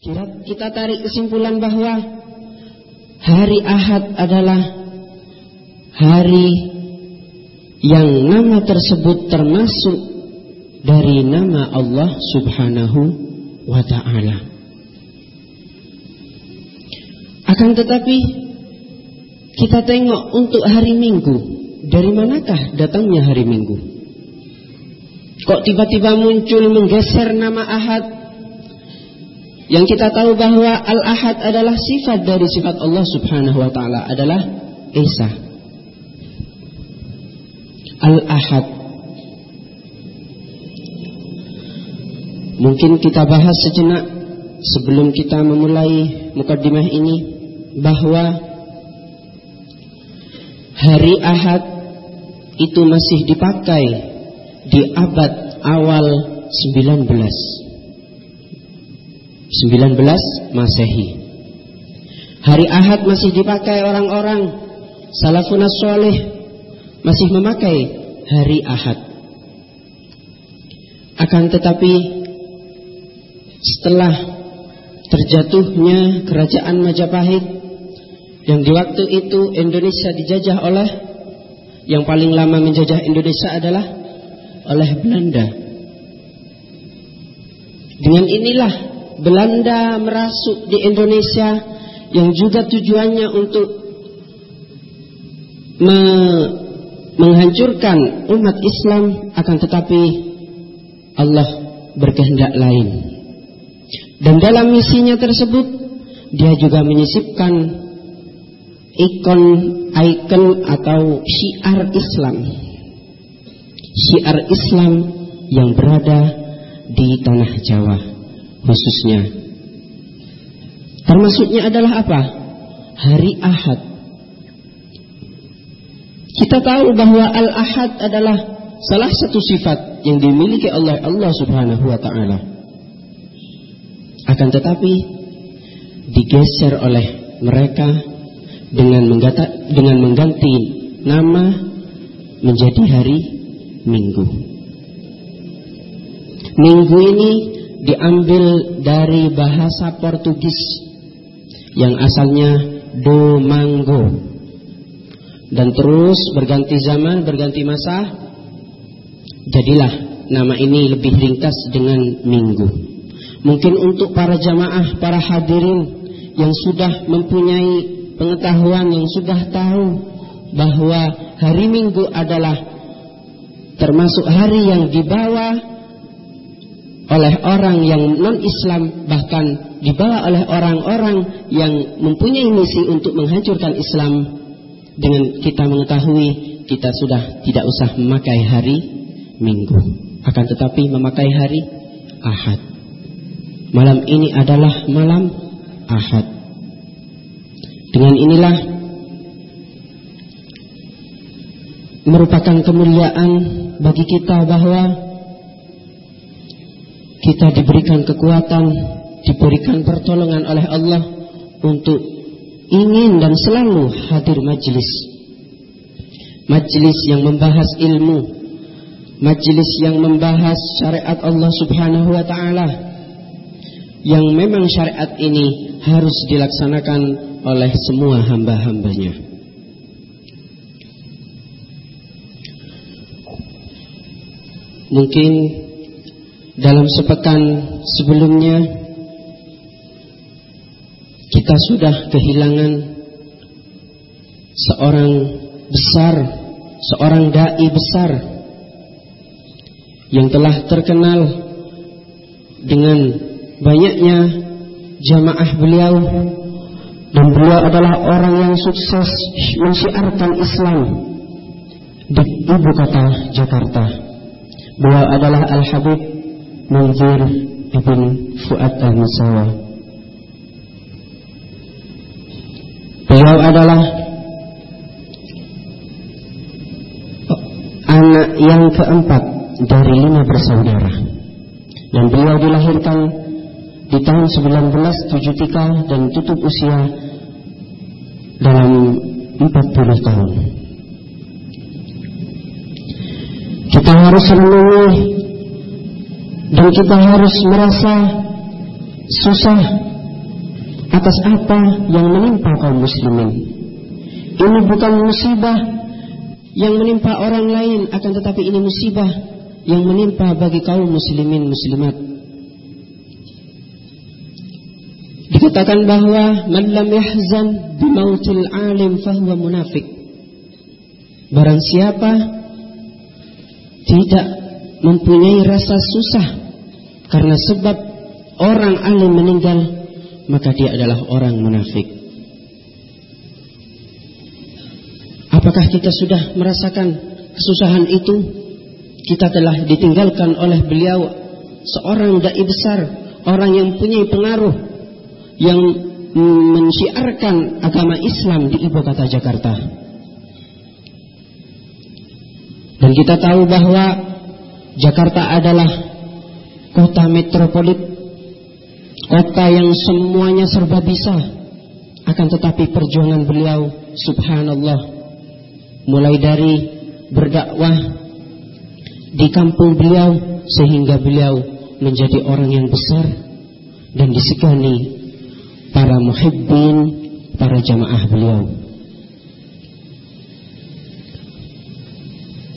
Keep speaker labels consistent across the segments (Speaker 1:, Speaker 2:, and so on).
Speaker 1: Kita, tarik kesimpulan bahwa hari Ahad adalah hari yang nama tersebut termasuk dari nama Allah Subhanahu wa taala. Akan tetapi kita tengok untuk hari Minggu, dari manakah datangnya hari Minggu? Kok tiba-tiba muncul menggeser nama Ahad yang kita tahu bahwa Al-Ahad adalah sifat dari sifat Allah Subhanahu wa taala adalah Esa. Al-Ahad. Mungkin kita bahas sejenak sebelum kita memulai mukaddimah ini bahwa hari Ahad itu masih dipakai di abad awal 19 19 Masehi. Hari Ahad masih dipakai orang-orang salafun soleh masih memakai hari Ahad. Akan tetapi setelah terjatuhnya kerajaan Majapahit yang di waktu itu Indonesia dijajah oleh yang paling lama menjajah Indonesia adalah oleh Belanda. Dengan inilah Belanda merasuk di Indonesia yang juga tujuannya untuk me menghancurkan umat Islam akan tetapi Allah berkehendak lain. Dan dalam misinya tersebut dia juga menyisipkan ikon ikon atau syiar Islam. Syiar Islam yang berada di tanah Jawa khususnya. Termasuknya adalah apa? Hari Ahad. Kita tahu bahwa Al-Ahad adalah salah satu sifat yang dimiliki oleh Allah Subhanahu wa taala. Akan tetapi digeser oleh mereka dengan menggata, dengan mengganti nama menjadi hari Minggu. Minggu ini diambil dari bahasa Portugis yang asalnya domango dan terus berganti zaman berganti masa jadilah nama ini lebih ringkas dengan minggu. Mungkin untuk para jamaah para hadirin yang sudah mempunyai pengetahuan yang sudah tahu bahwa hari minggu adalah termasuk hari yang dibawa oleh orang yang non-Islam bahkan dibawa oleh orang-orang yang mempunyai misi untuk menghancurkan Islam. Dengan kita mengetahui kita sudah tidak usah memakai hari Minggu. Akan tetapi memakai hari Ahad. Malam ini adalah malam Ahad. Dengan inilah merupakan kemuliaan bagi kita bahwa kita diberikan kekuatan, diberikan pertolongan oleh Allah untuk ingin dan selalu hadir majlis. Majlis yang membahas ilmu, majlis yang membahas syariat Allah Subhanahu wa taala. Yang memang syariat ini harus dilaksanakan oleh semua hamba-hambanya. Mungkin dalam sepekan sebelumnya kita sudah kehilangan seorang besar, seorang dai besar yang telah terkenal dengan banyaknya jamaah beliau dan beliau adalah orang yang sukses mensiarkan Islam di ibu kota Jakarta. Beliau adalah Al-Habib Munzir ibn Fuad al-Musawa Beliau adalah anak yang keempat dari lima bersaudara yang beliau dilahirkan di tahun 1973 dan tutup usia dalam 40 tahun. Kita harus renungi dan kita harus merasa susah atas apa yang menimpa kaum muslimin. Ini bukan musibah yang menimpa orang lain, akan tetapi ini musibah yang menimpa bagi kaum muslimin muslimat. Dikatakan bahwa man lam yahzan bimautil alim fahuwa munafik. Barang siapa tidak mempunyai rasa susah karena sebab orang alim meninggal, maka dia adalah orang munafik. Apakah kita sudah merasakan kesusahan itu? Kita telah ditinggalkan oleh beliau seorang dai besar, orang yang punya pengaruh, yang mensiarkan agama Islam di ibu kota Jakarta. Dan kita tahu bahwa Jakarta adalah kota metropolit, kota yang semuanya serba bisa. Akan tetapi perjuangan beliau, subhanallah, mulai dari berdakwah di kampung beliau sehingga beliau menjadi orang yang besar dan disegani para muhibbin, para jamaah beliau.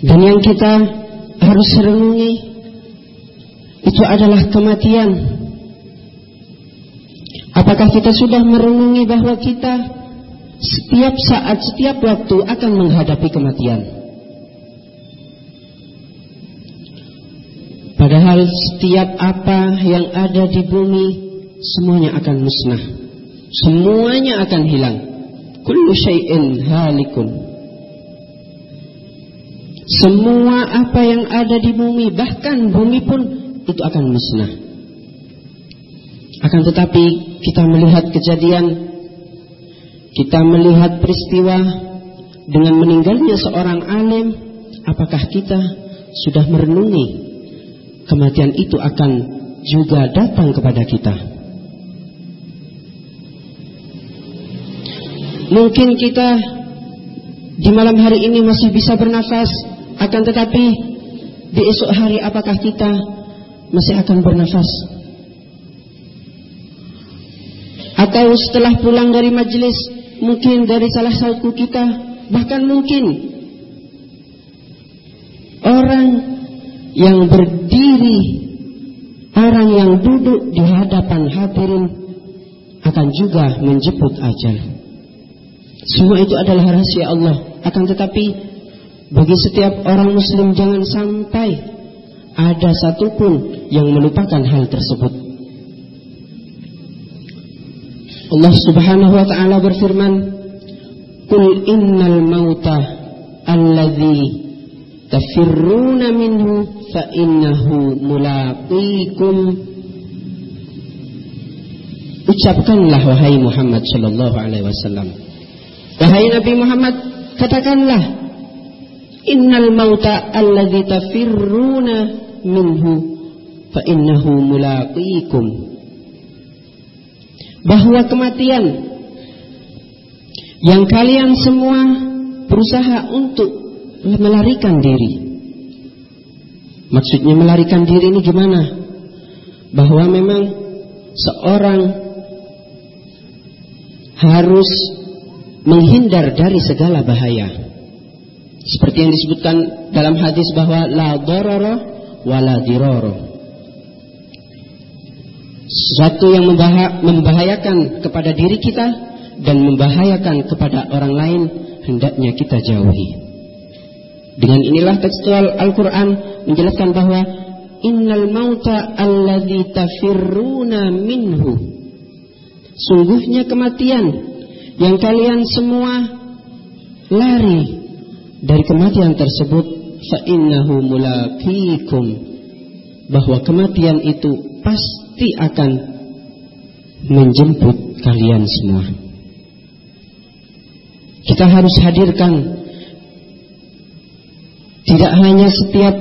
Speaker 1: Dan yang kita harus renungi itu adalah kematian. Apakah kita sudah merenungi bahwa kita setiap saat, setiap waktu akan menghadapi kematian? Padahal setiap apa yang ada di bumi semuanya akan musnah. Semuanya akan hilang. Kullu syai'in halikun. Semua apa yang ada di bumi, bahkan bumi pun itu akan musnah. Akan tetapi kita melihat kejadian, kita melihat peristiwa dengan meninggalnya seorang alim, apakah kita sudah merenungi kematian itu akan juga datang kepada kita? Mungkin kita di malam hari ini masih bisa bernafas, akan tetapi di esok hari apakah kita masih akan bernafas? Atau setelah pulang dari majelis mungkin dari salah satu kita bahkan mungkin orang yang berdiri orang yang duduk di hadapan hadirin akan juga menjemput ajal. Semua itu adalah rahasia Allah. Akan tetapi bagi setiap orang muslim jangan sampai ada satupun yang melupakan hal tersebut. Allah Subhanahu wa taala berfirman, "Qul innal mauta alladzi tafirruna minhu fa innahu mulaqikum." Ucapkanlah wahai Muhammad sallallahu alaihi wasallam. Wahai Nabi Muhammad, katakanlah Innal mauta alladhi tafirruna minhu fa innahu mulaqikum. Bahwa kematian yang kalian semua berusaha untuk melarikan diri. Maksudnya melarikan diri ini gimana? Bahwa memang seorang harus menghindar dari segala bahaya. Seperti yang disebutkan dalam hadis bahwa la dororo wala diroro. Sesuatu yang membahayakan kepada diri kita dan membahayakan kepada orang lain hendaknya kita jauhi. Dengan inilah tekstual Al-Quran menjelaskan bahwa innal mauta alladhi tafirruna minhu. Sungguhnya kematian yang kalian semua lari dari kematian tersebut fa innahu mulaqikum bahwa kematian itu pasti akan menjemput kalian semua. Kita harus hadirkan tidak hanya setiap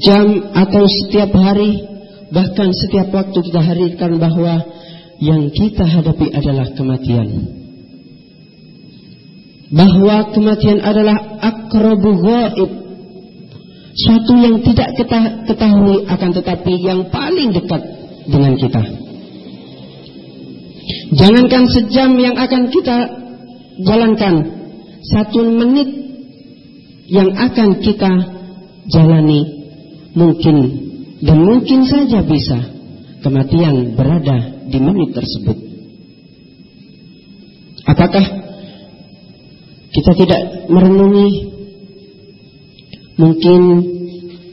Speaker 1: jam atau setiap hari, bahkan setiap waktu kita hadirkan bahwa yang kita hadapi adalah kematian bahwa kematian adalah akrabu ghaib suatu yang tidak kita ketahui akan tetapi yang paling dekat dengan kita Jangankan sejam yang akan kita jalankan, satu menit yang akan kita jalani mungkin dan mungkin saja bisa kematian berada di menit tersebut. Apakah kita tidak merenungi. Mungkin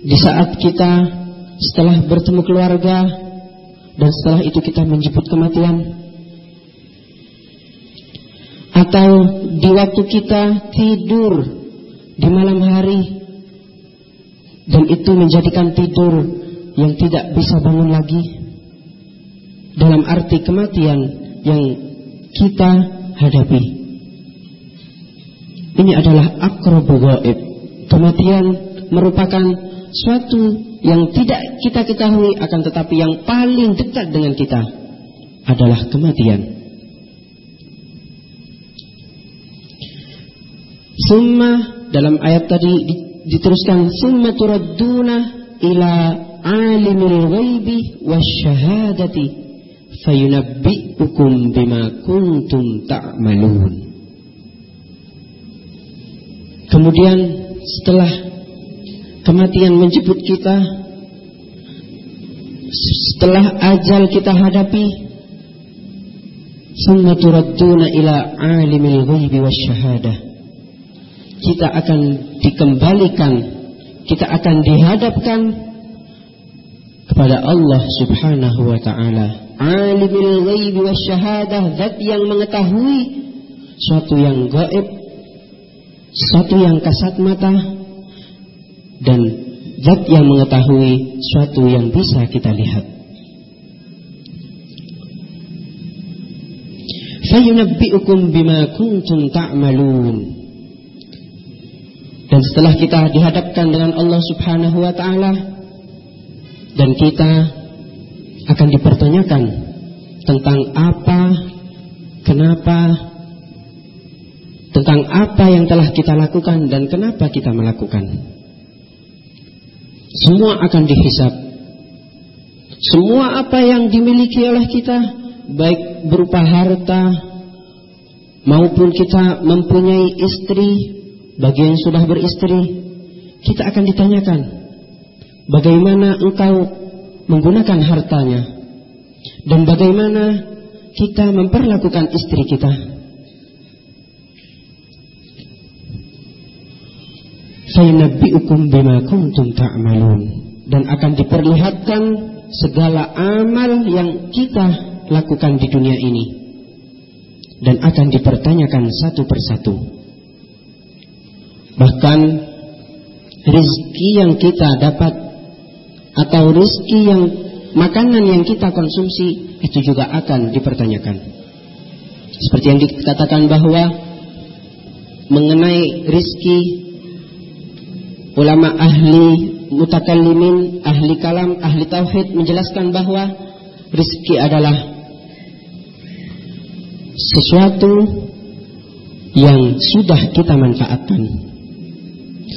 Speaker 1: di saat kita setelah bertemu keluarga dan setelah itu kita menjemput kematian. Atau di waktu kita tidur di malam hari dan itu menjadikan tidur yang tidak bisa bangun lagi. Dalam arti kematian yang kita hadapi ini adalah akrobu gaib kematian merupakan suatu yang tidak kita ketahui akan tetapi yang paling dekat dengan kita adalah kematian Summa dalam ayat tadi diteruskan summa turadduna ila alimil ghaibi wasyahadati fayunabbi'ukum bima kuntum ta'malun. Kemudian setelah kematian menjemput kita setelah ajal kita hadapi summa ila alimil ghaibi wasyahadah kita akan dikembalikan, kita akan dihadapkan kepada Allah Subhanahu wa taala. Alimul ghaibi wasyahadah, zat yang mengetahui suatu yang gaib, suatu yang kasat mata dan zat yang mengetahui suatu yang bisa kita lihat. Fayunabbi'ukum bima kuntum ta'malun. Dan setelah kita dihadapkan dengan Allah Subhanahu wa taala dan kita akan dipertanyakan tentang apa, kenapa, tentang apa yang telah kita lakukan dan kenapa kita melakukan. Semua akan dihisap. Semua apa yang dimiliki oleh kita, baik berupa harta maupun kita mempunyai istri, bagi yang sudah beristri, kita akan ditanyakan bagaimana engkau menggunakan hartanya dan bagaimana kita memperlakukan istri kita. Sayyinabbi'ukum bima kuntum ta'malun dan akan diperlihatkan segala amal yang kita lakukan di dunia ini dan akan dipertanyakan satu persatu. Bahkan rizki yang kita dapat atau rizki yang makanan yang kita konsumsi itu juga akan dipertanyakan. Seperti yang dikatakan bahwa mengenai rizki ulama ahli mutakallimin, ahli kalam, ahli tauhid menjelaskan bahwa rizki adalah sesuatu yang sudah kita manfaatkan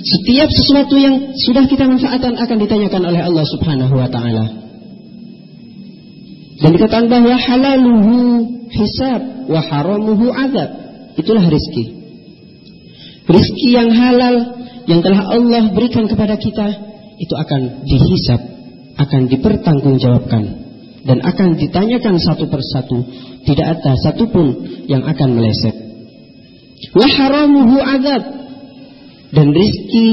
Speaker 1: setiap sesuatu yang sudah kita manfaatkan akan ditanyakan oleh Allah Subhanahu wa taala. Dan dikatakan bahwa halaluhu hisab wa haramuhu azab. Itulah rizki. Rizki yang halal yang telah Allah berikan kepada kita itu akan dihisap, akan dipertanggungjawabkan dan akan ditanyakan satu persatu. Tidak ada satupun yang akan meleset. Wa haramuhu azab dan rizki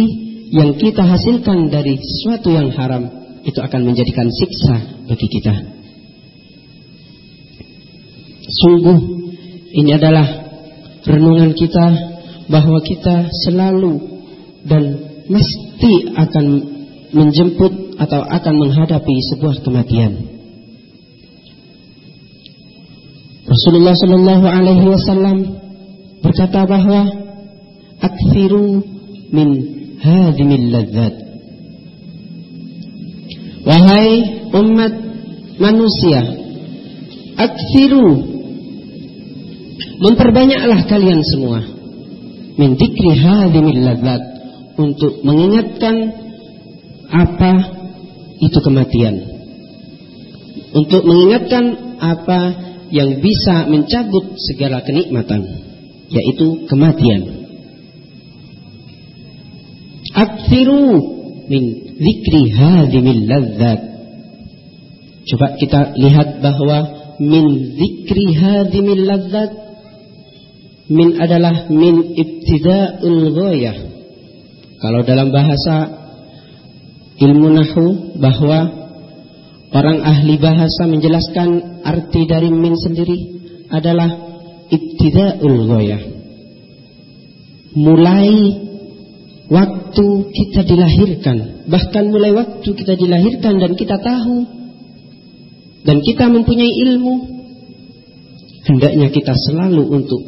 Speaker 1: yang kita hasilkan dari sesuatu yang haram itu akan menjadikan siksa bagi kita. Sungguh ini adalah renungan kita bahwa kita selalu dan mesti akan menjemput atau akan menghadapi sebuah kematian. Rasulullah Shallallahu Alaihi Wasallam berkata bahwa aksiru min hadimil ladzat. Wahai umat manusia, aksiru memperbanyaklah kalian semua min dikri hadimil ladzat untuk mengingatkan apa itu kematian. Untuk mengingatkan apa yang bisa mencabut segala kenikmatan, yaitu kematian. Akthiru min zikri hadimil ladzat. Coba kita lihat bahwa min zikri hadimil ladzat min adalah min ibtida'ul ghayah. Kalau dalam bahasa ilmu nahu bahwa Orang ahli bahasa menjelaskan arti dari min sendiri adalah ibtida'ul ghayah. Mulai waktu kita dilahirkan, bahkan mulai waktu kita dilahirkan dan kita tahu dan kita mempunyai ilmu, hendaknya kita selalu untuk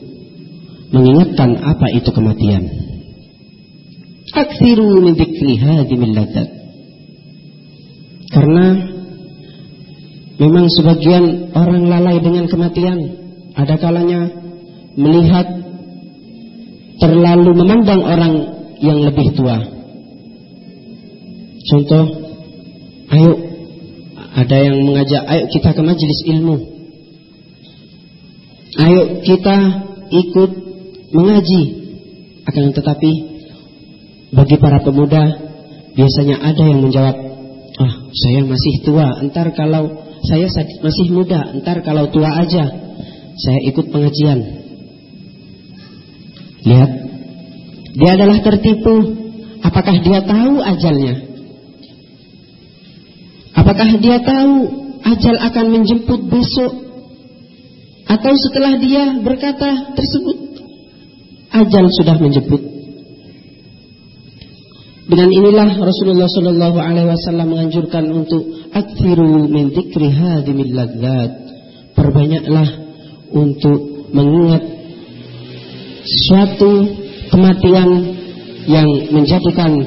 Speaker 1: mengingatkan apa itu kematian. Aksiru min dzikri hadimil Karena Memang sebagian orang lalai dengan kematian. Ada kalanya melihat terlalu memandang orang yang lebih tua. Contoh, ayo ada yang mengajak, ayo kita ke majelis ilmu. Ayo kita ikut mengaji. Akan tetapi bagi para pemuda biasanya ada yang menjawab, ah saya masih tua, entar kalau saya masih muda, ntar kalau tua aja saya ikut pengajian. Lihat, dia adalah tertipu. Apakah dia tahu ajalnya? Apakah dia tahu ajal akan menjemput besok? Atau setelah dia berkata tersebut, ajal sudah menjemput? Dengan inilah Rasulullah Shallallahu Alaihi Wasallam menganjurkan untuk akhiru min dzikri hadimil ladzat. Perbanyaklah untuk mengingat suatu kematian yang menjadikan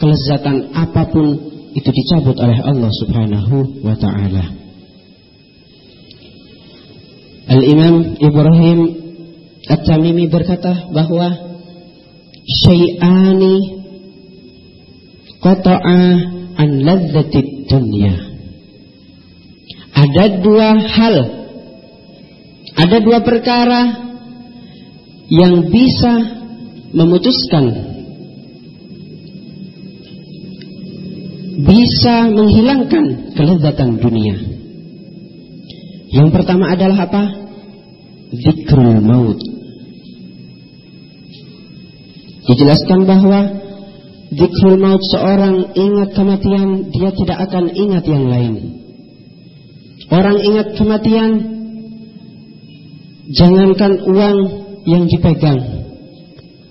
Speaker 1: kelezatan apa pun itu dicabut oleh Allah Subhanahu wa taala. Al-Imam Ibrahim At-Tamimi berkata bahwa syai'ani qata'a an ladzatid dunya. Ada dua hal, ada dua perkara yang bisa memutuskan, bisa menghilangkan kelezatan dunia. Yang pertama adalah apa? Zikrul maut. Dijelaskan bahwa Zikrul maut seorang ingat kematian, dia tidak akan ingat yang lain. Orang ingat kematian, jangankan uang yang dipegang,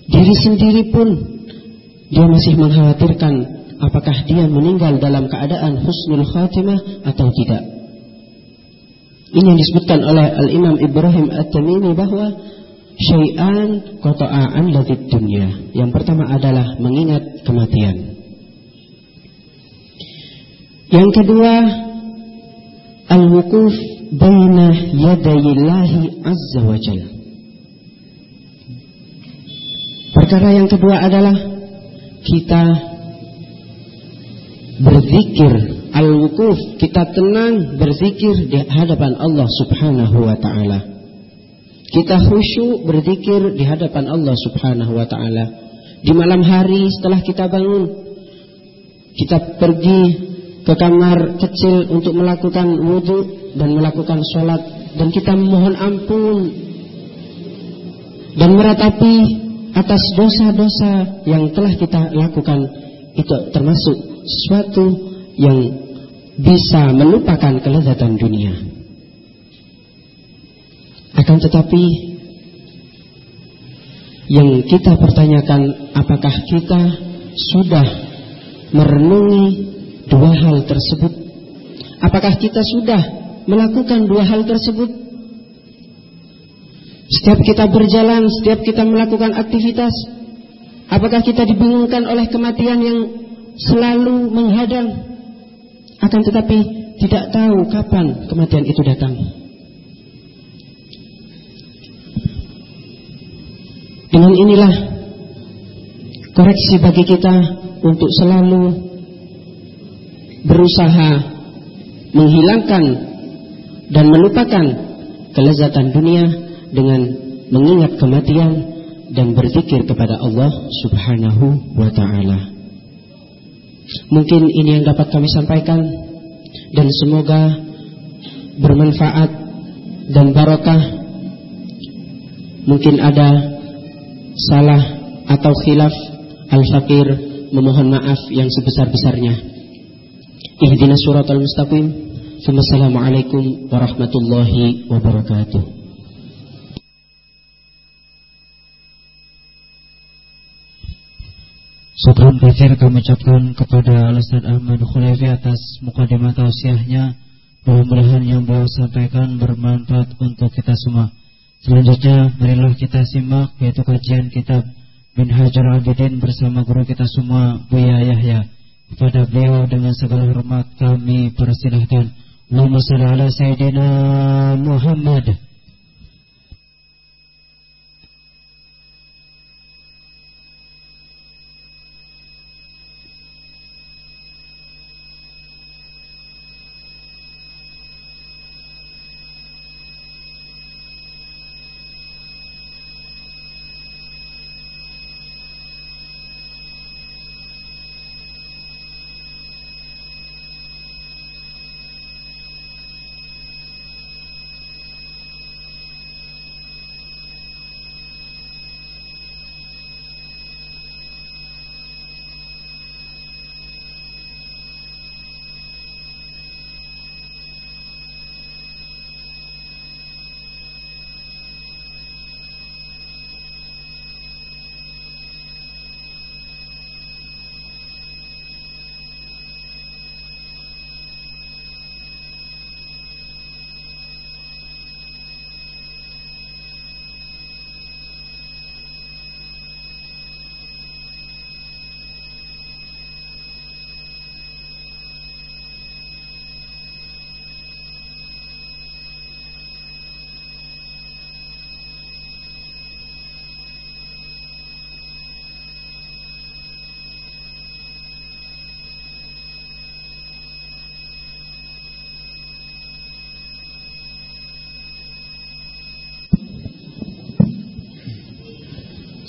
Speaker 1: diri sendiri pun dia masih mengkhawatirkan apakah dia meninggal dalam keadaan husnul khatimah atau tidak. Ini yang disebutkan oleh Al-Imam Ibrahim At-Tamimi bahwa syai'an qata'an ladid dunia. Yang pertama adalah mengingat kematian. Yang kedua, al-wukuf baina yadayillahi azza wa jalla. Perkara yang kedua adalah kita berzikir al-wukuf, kita tenang berzikir di hadapan Allah Subhanahu wa taala. Kita khusyuk berzikir di hadapan Allah Subhanahu wa taala. Di malam hari setelah kita bangun, kita pergi ke kamar kecil untuk melakukan wudhu dan melakukan sholat dan kita mohon ampun dan meratapi atas dosa-dosa yang telah kita lakukan itu termasuk sesuatu yang bisa melupakan kelezatan dunia. Akan tetapi yang kita pertanyakan apakah kita sudah merenungi dua hal tersebut? Apakah kita sudah melakukan dua hal tersebut? Setiap kita berjalan, setiap kita melakukan aktivitas, apakah kita dibingungkan oleh kematian yang selalu menghadang? Akan tetapi tidak tahu kapan kematian itu datang. Dengan inilah koreksi bagi kita untuk selalu berusaha menghilangkan dan melupakan kelezatan dunia dengan mengingat kematian dan berzikir kepada Allah Subhanahu wa taala. Mungkin ini yang dapat kami sampaikan dan semoga bermanfaat dan barokah. Mungkin ada salah atau khilaf al-fakir memohon maaf yang sebesar-besarnya. Ihdinas suratal mustaqim. Wassalamualaikum warahmatullahi wabarakatuh.
Speaker 2: Syukran kafir kami ucapkan kepada Ustaz Ahmad Khulaifi atas mukadimah tausiahnya Mudah-mudahan yang beliau sampaikan bermanfaat untuk kita semua Selanjutnya marilah kita simak yaitu kajian kitab Minhajul Abidin bersama guru kita semua Buya Yahya. Kepada beliau dengan segala hormat kami persilahkan. Allahumma salli ala Sayyidina Muhammad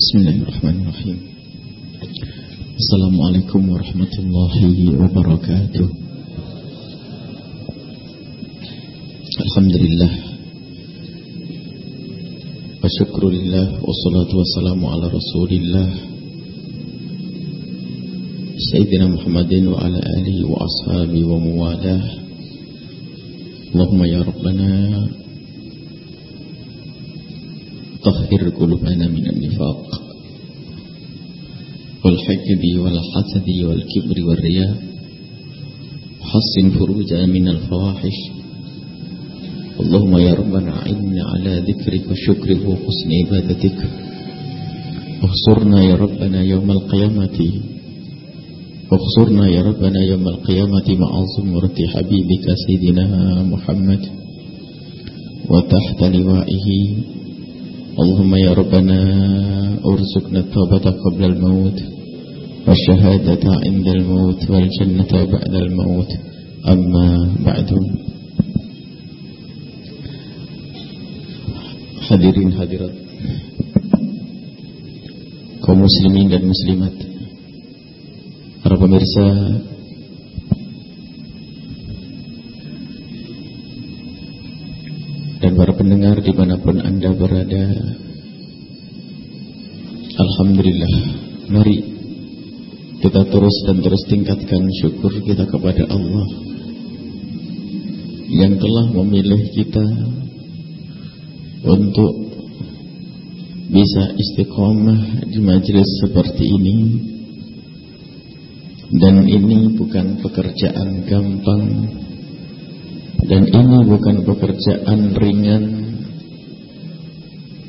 Speaker 3: Bismillahirrahmanirrahim Assalamualaikum warahmatullahi wabarakatuh Alhamdulillah Wa syukrulillah Wassalatu wassalamu ala rasulillah Sayyidina Muhammadin wa ala alihi wa ashabi wa muwalah Allahumma ya Rabbana Tahhir qulubana minan nifaq والحقد والحسد والكبر والرياء حسن فروجنا من الفواحش. اللهم يا ربنا أعنا على ذكرك وشكرك وحسن عبادتك. اخسرنا يا ربنا يوم القيامة. اخسرنا يا ربنا يوم القيامة مع زمرة حبيبك سيدنا محمد. وتحت لوائه اللهم يا ربنا أرزقنا التوبة قبل الموت والشهادة عند الموت والجنة بعد الموت. أما بعد. Hadirin hadirat kaum muslimin dan muslimat para pemirsa dan para pendengar di mana pun anda berada. Alhamdulillah. Mari kita terus dan terus tingkatkan syukur kita kepada Allah yang telah memilih kita untuk bisa istiqomah di majelis seperti ini. Dan ini bukan pekerjaan gampang dan ini bukan pekerjaan ringan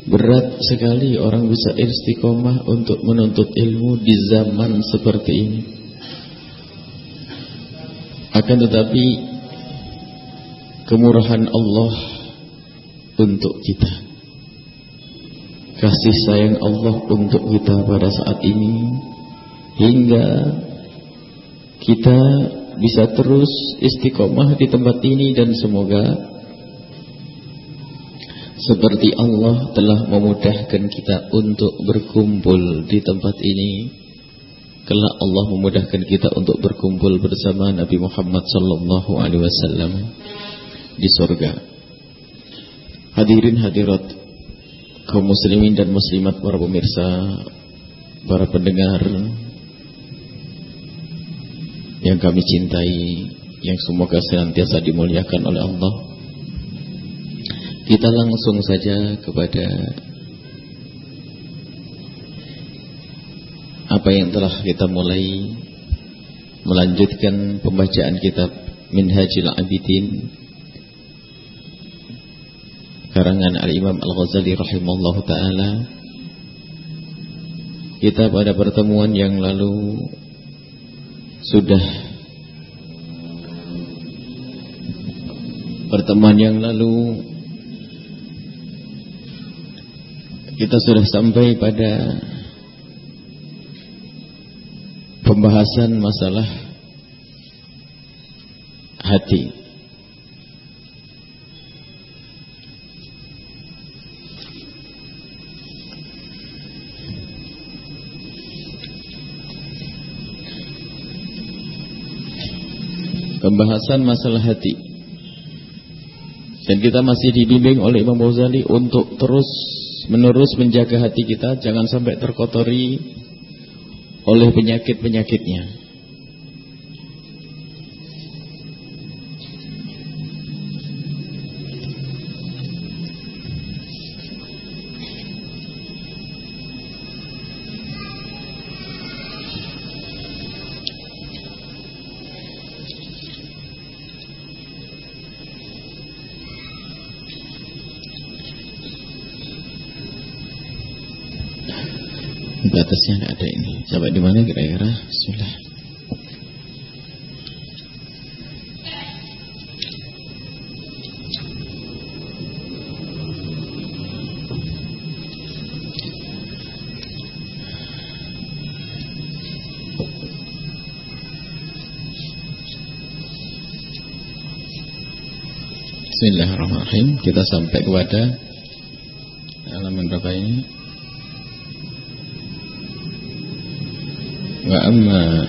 Speaker 3: Berat sekali orang bisa istiqomah untuk menuntut ilmu di zaman seperti ini. Akan tetapi kemurahan Allah untuk kita. Kasih sayang Allah untuk kita pada saat ini hingga kita bisa terus istiqomah di tempat ini dan semoga seperti Allah telah memudahkan kita untuk berkumpul di tempat ini. Kelak Allah memudahkan kita untuk berkumpul bersama Nabi Muhammad sallallahu alaihi wasallam di surga hadirin hadirat kaum muslimin dan muslimat para pemirsa para pendengar yang kami cintai yang semoga senantiasa dimuliakan oleh Allah. Kita langsung saja kepada apa yang telah kita mulai melanjutkan pembacaan kitab Minhajul Abidin karangan Al-Imam Al-Ghazali rahimallahu taala. Kita pada pertemuan yang lalu sudah pertemuan yang lalu kita sudah sampai pada pembahasan masalah hati. Pembahasan masalah hati. Dan kita masih dibimbing oleh Imam Ghazali untuk terus menerus menjaga hati kita jangan sampai terkotori oleh penyakit-penyakitnya. Sampai di mana kira-kira? Bismillah. Bismillahirrahmanirrahim. Kita sampai kepada halaman berapa ini? وأما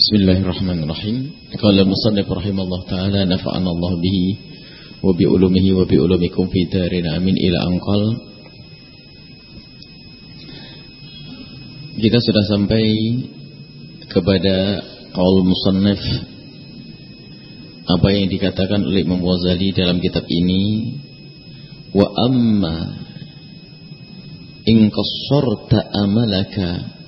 Speaker 3: Bismillahirrahmanirrahim. Qala musannif rahimallahu taala nafa'ana Allah bihi wa bi ulumihi wa bi ulumikum fi darin amin ila anqal. Kita sudah sampai kepada qaul musannif apa yang dikatakan oleh Imam Ghazali dalam kitab ini wa amma in qassarta amalaka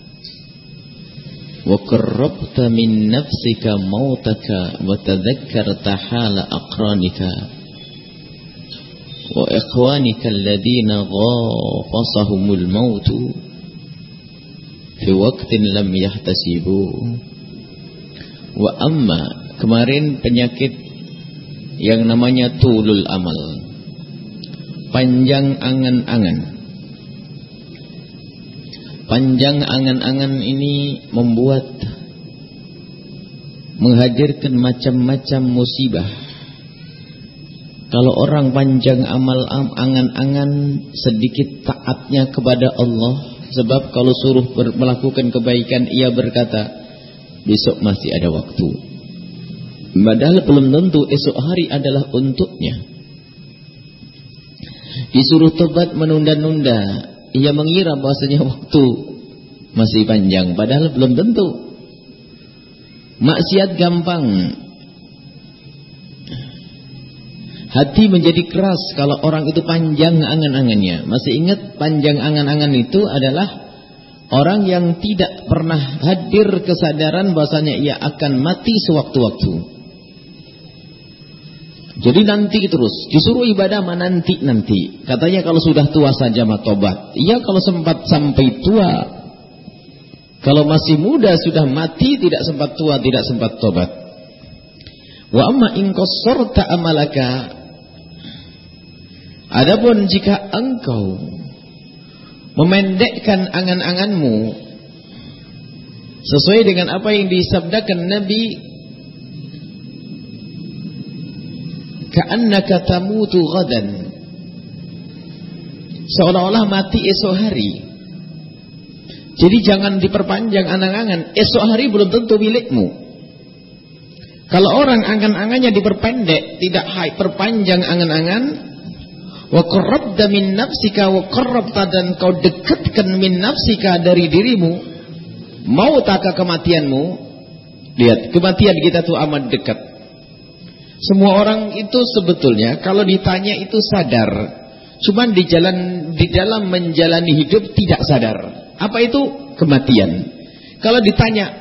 Speaker 3: وقربت من نفسك موتك وتذكرت حال أقرانك وإخوانك الذين غافصهم الموت في وقت لم يحتسبوا وأما kemarin penyakit yang namanya tulul amal panjang angan-angan Panjang angan-angan ini membuat menghadirkan macam-macam musibah. Kalau orang panjang amal angan-angan sedikit taatnya kepada Allah sebab kalau suruh melakukan kebaikan ia berkata besok masih ada waktu. Padahal belum tentu esok hari adalah untuknya. Disuruh tobat menunda-nunda ia mengira bahasanya waktu masih panjang padahal belum tentu. Maksiat gampang. Hati menjadi keras kalau orang itu panjang angan-angannya. Masih ingat panjang angan-angan itu adalah orang yang tidak pernah hadir kesadaran bahasanya ia akan mati sewaktu-waktu jadi nanti terus. Disuruh ibadah mah nanti nanti. Katanya kalau sudah tua saja mah tobat. Iya kalau sempat sampai tua Kalau masih muda sudah mati tidak sempat tua, tidak sempat tobat. Wa amma in amalaka Adapun jika engkau memendekkan angan-anganmu sesuai dengan apa yang disabdakan Nabi ka'annaka tamutu ghadan seolah-olah mati esok hari jadi jangan diperpanjang angan-angan esok hari belum tentu milikmu kalau orang angan-angannya diperpendek tidak perpanjang angan-angan Wa qarrabta min nafsika wa qarrabta dan kau dekatkan min nafsika dari dirimu mau taka kematianmu. Lihat, kematian kita tuh amat dekat. Semua orang itu sebetulnya kalau ditanya itu sadar. Cuman di jalan di dalam menjalani hidup tidak sadar. Apa itu? Kematian. Kalau ditanya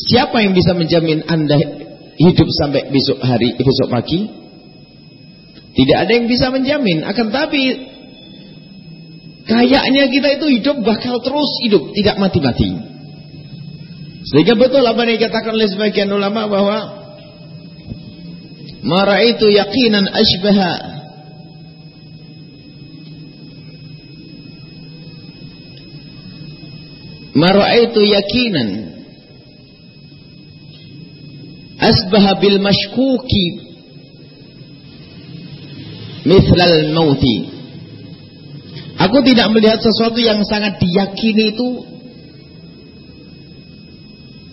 Speaker 3: siapa yang bisa menjamin Anda hidup sampai besok hari, besok pagi? Tidak ada yang bisa menjamin. Akan tapi kayaknya kita itu hidup bakal terus hidup, tidak mati-mati. Sehingga betul apa yang dikatakan oleh sebagian ulama bahwa mara itu yakinan ashbaha mara itu yakinan asbaha bil mashkuki mithlal mauti. Aku tidak melihat sesuatu yang sangat diyakini itu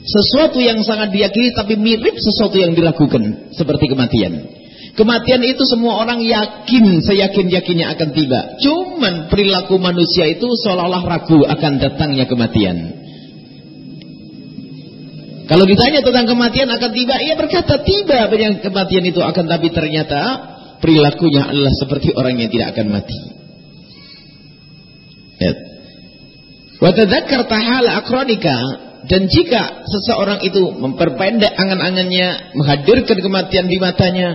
Speaker 3: sesuatu yang sangat diyakini tapi mirip sesuatu yang dilakukan seperti kematian. Kematian itu semua orang yakin, seyakin-yakinnya akan tiba. Cuman perilaku manusia itu seolah-olah ragu akan datangnya kematian. Kalau ditanya tentang kematian akan tiba, ia berkata tiba yang kematian itu akan tapi ternyata perilakunya adalah seperti orang yang tidak akan mati. Wa tadzakkar tahala akronika dan jika seseorang itu memperpendek angan-angannya, menghadirkan kematian di matanya,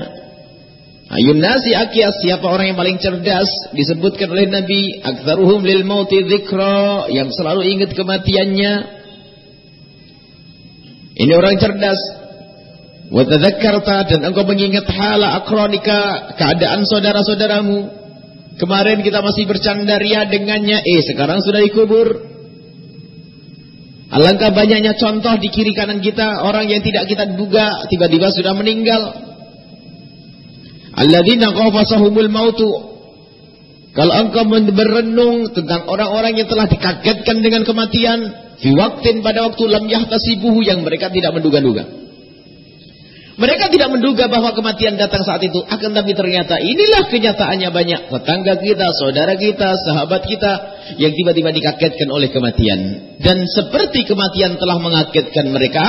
Speaker 3: ayun nasi akias siapa orang yang paling cerdas disebutkan oleh Nabi, aktsaruhum lil mauti dzikra, yang selalu ingat kematiannya. Ini orang cerdas, Watadzakarta dan engkau mengingat hala akronika keadaan saudara-saudaramu. Kemarin kita masih bercandaria dengannya, eh sekarang sudah dikubur. Alangkah banyaknya contoh di kiri kanan kita orang yang tidak kita duga tiba-tiba sudah meninggal. Alladzina qafasahumul mautu. Kalau engkau berenung tentang orang-orang yang telah dikagetkan dengan kematian, fi waktin pada waktu lam yahtasibuhu yang mereka tidak menduga-duga. Mereka tidak menduga bahwa kematian datang saat itu. Akan tapi ternyata inilah kenyataannya banyak. Tetangga kita, saudara kita, sahabat kita. Yang tiba-tiba dikagetkan oleh kematian. Dan seperti kematian telah mengagetkan mereka.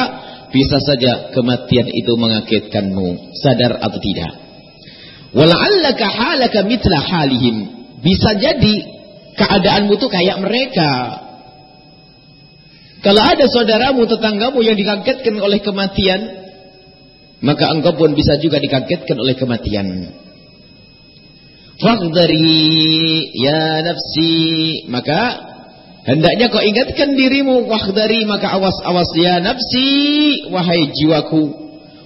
Speaker 3: Bisa saja kematian itu mengagetkanmu. Sadar atau tidak. Wala'allaka halaka mitla halihim. Bisa jadi keadaanmu itu kayak mereka. Kalau ada saudaramu, tetanggamu yang dikagetkan oleh kematian maka engkau pun bisa juga dikagetkan oleh kematian. Fakhdari ya nafsi, maka hendaknya kau ingatkan dirimu wakdari maka awas-awas ya nafsi wahai jiwaku.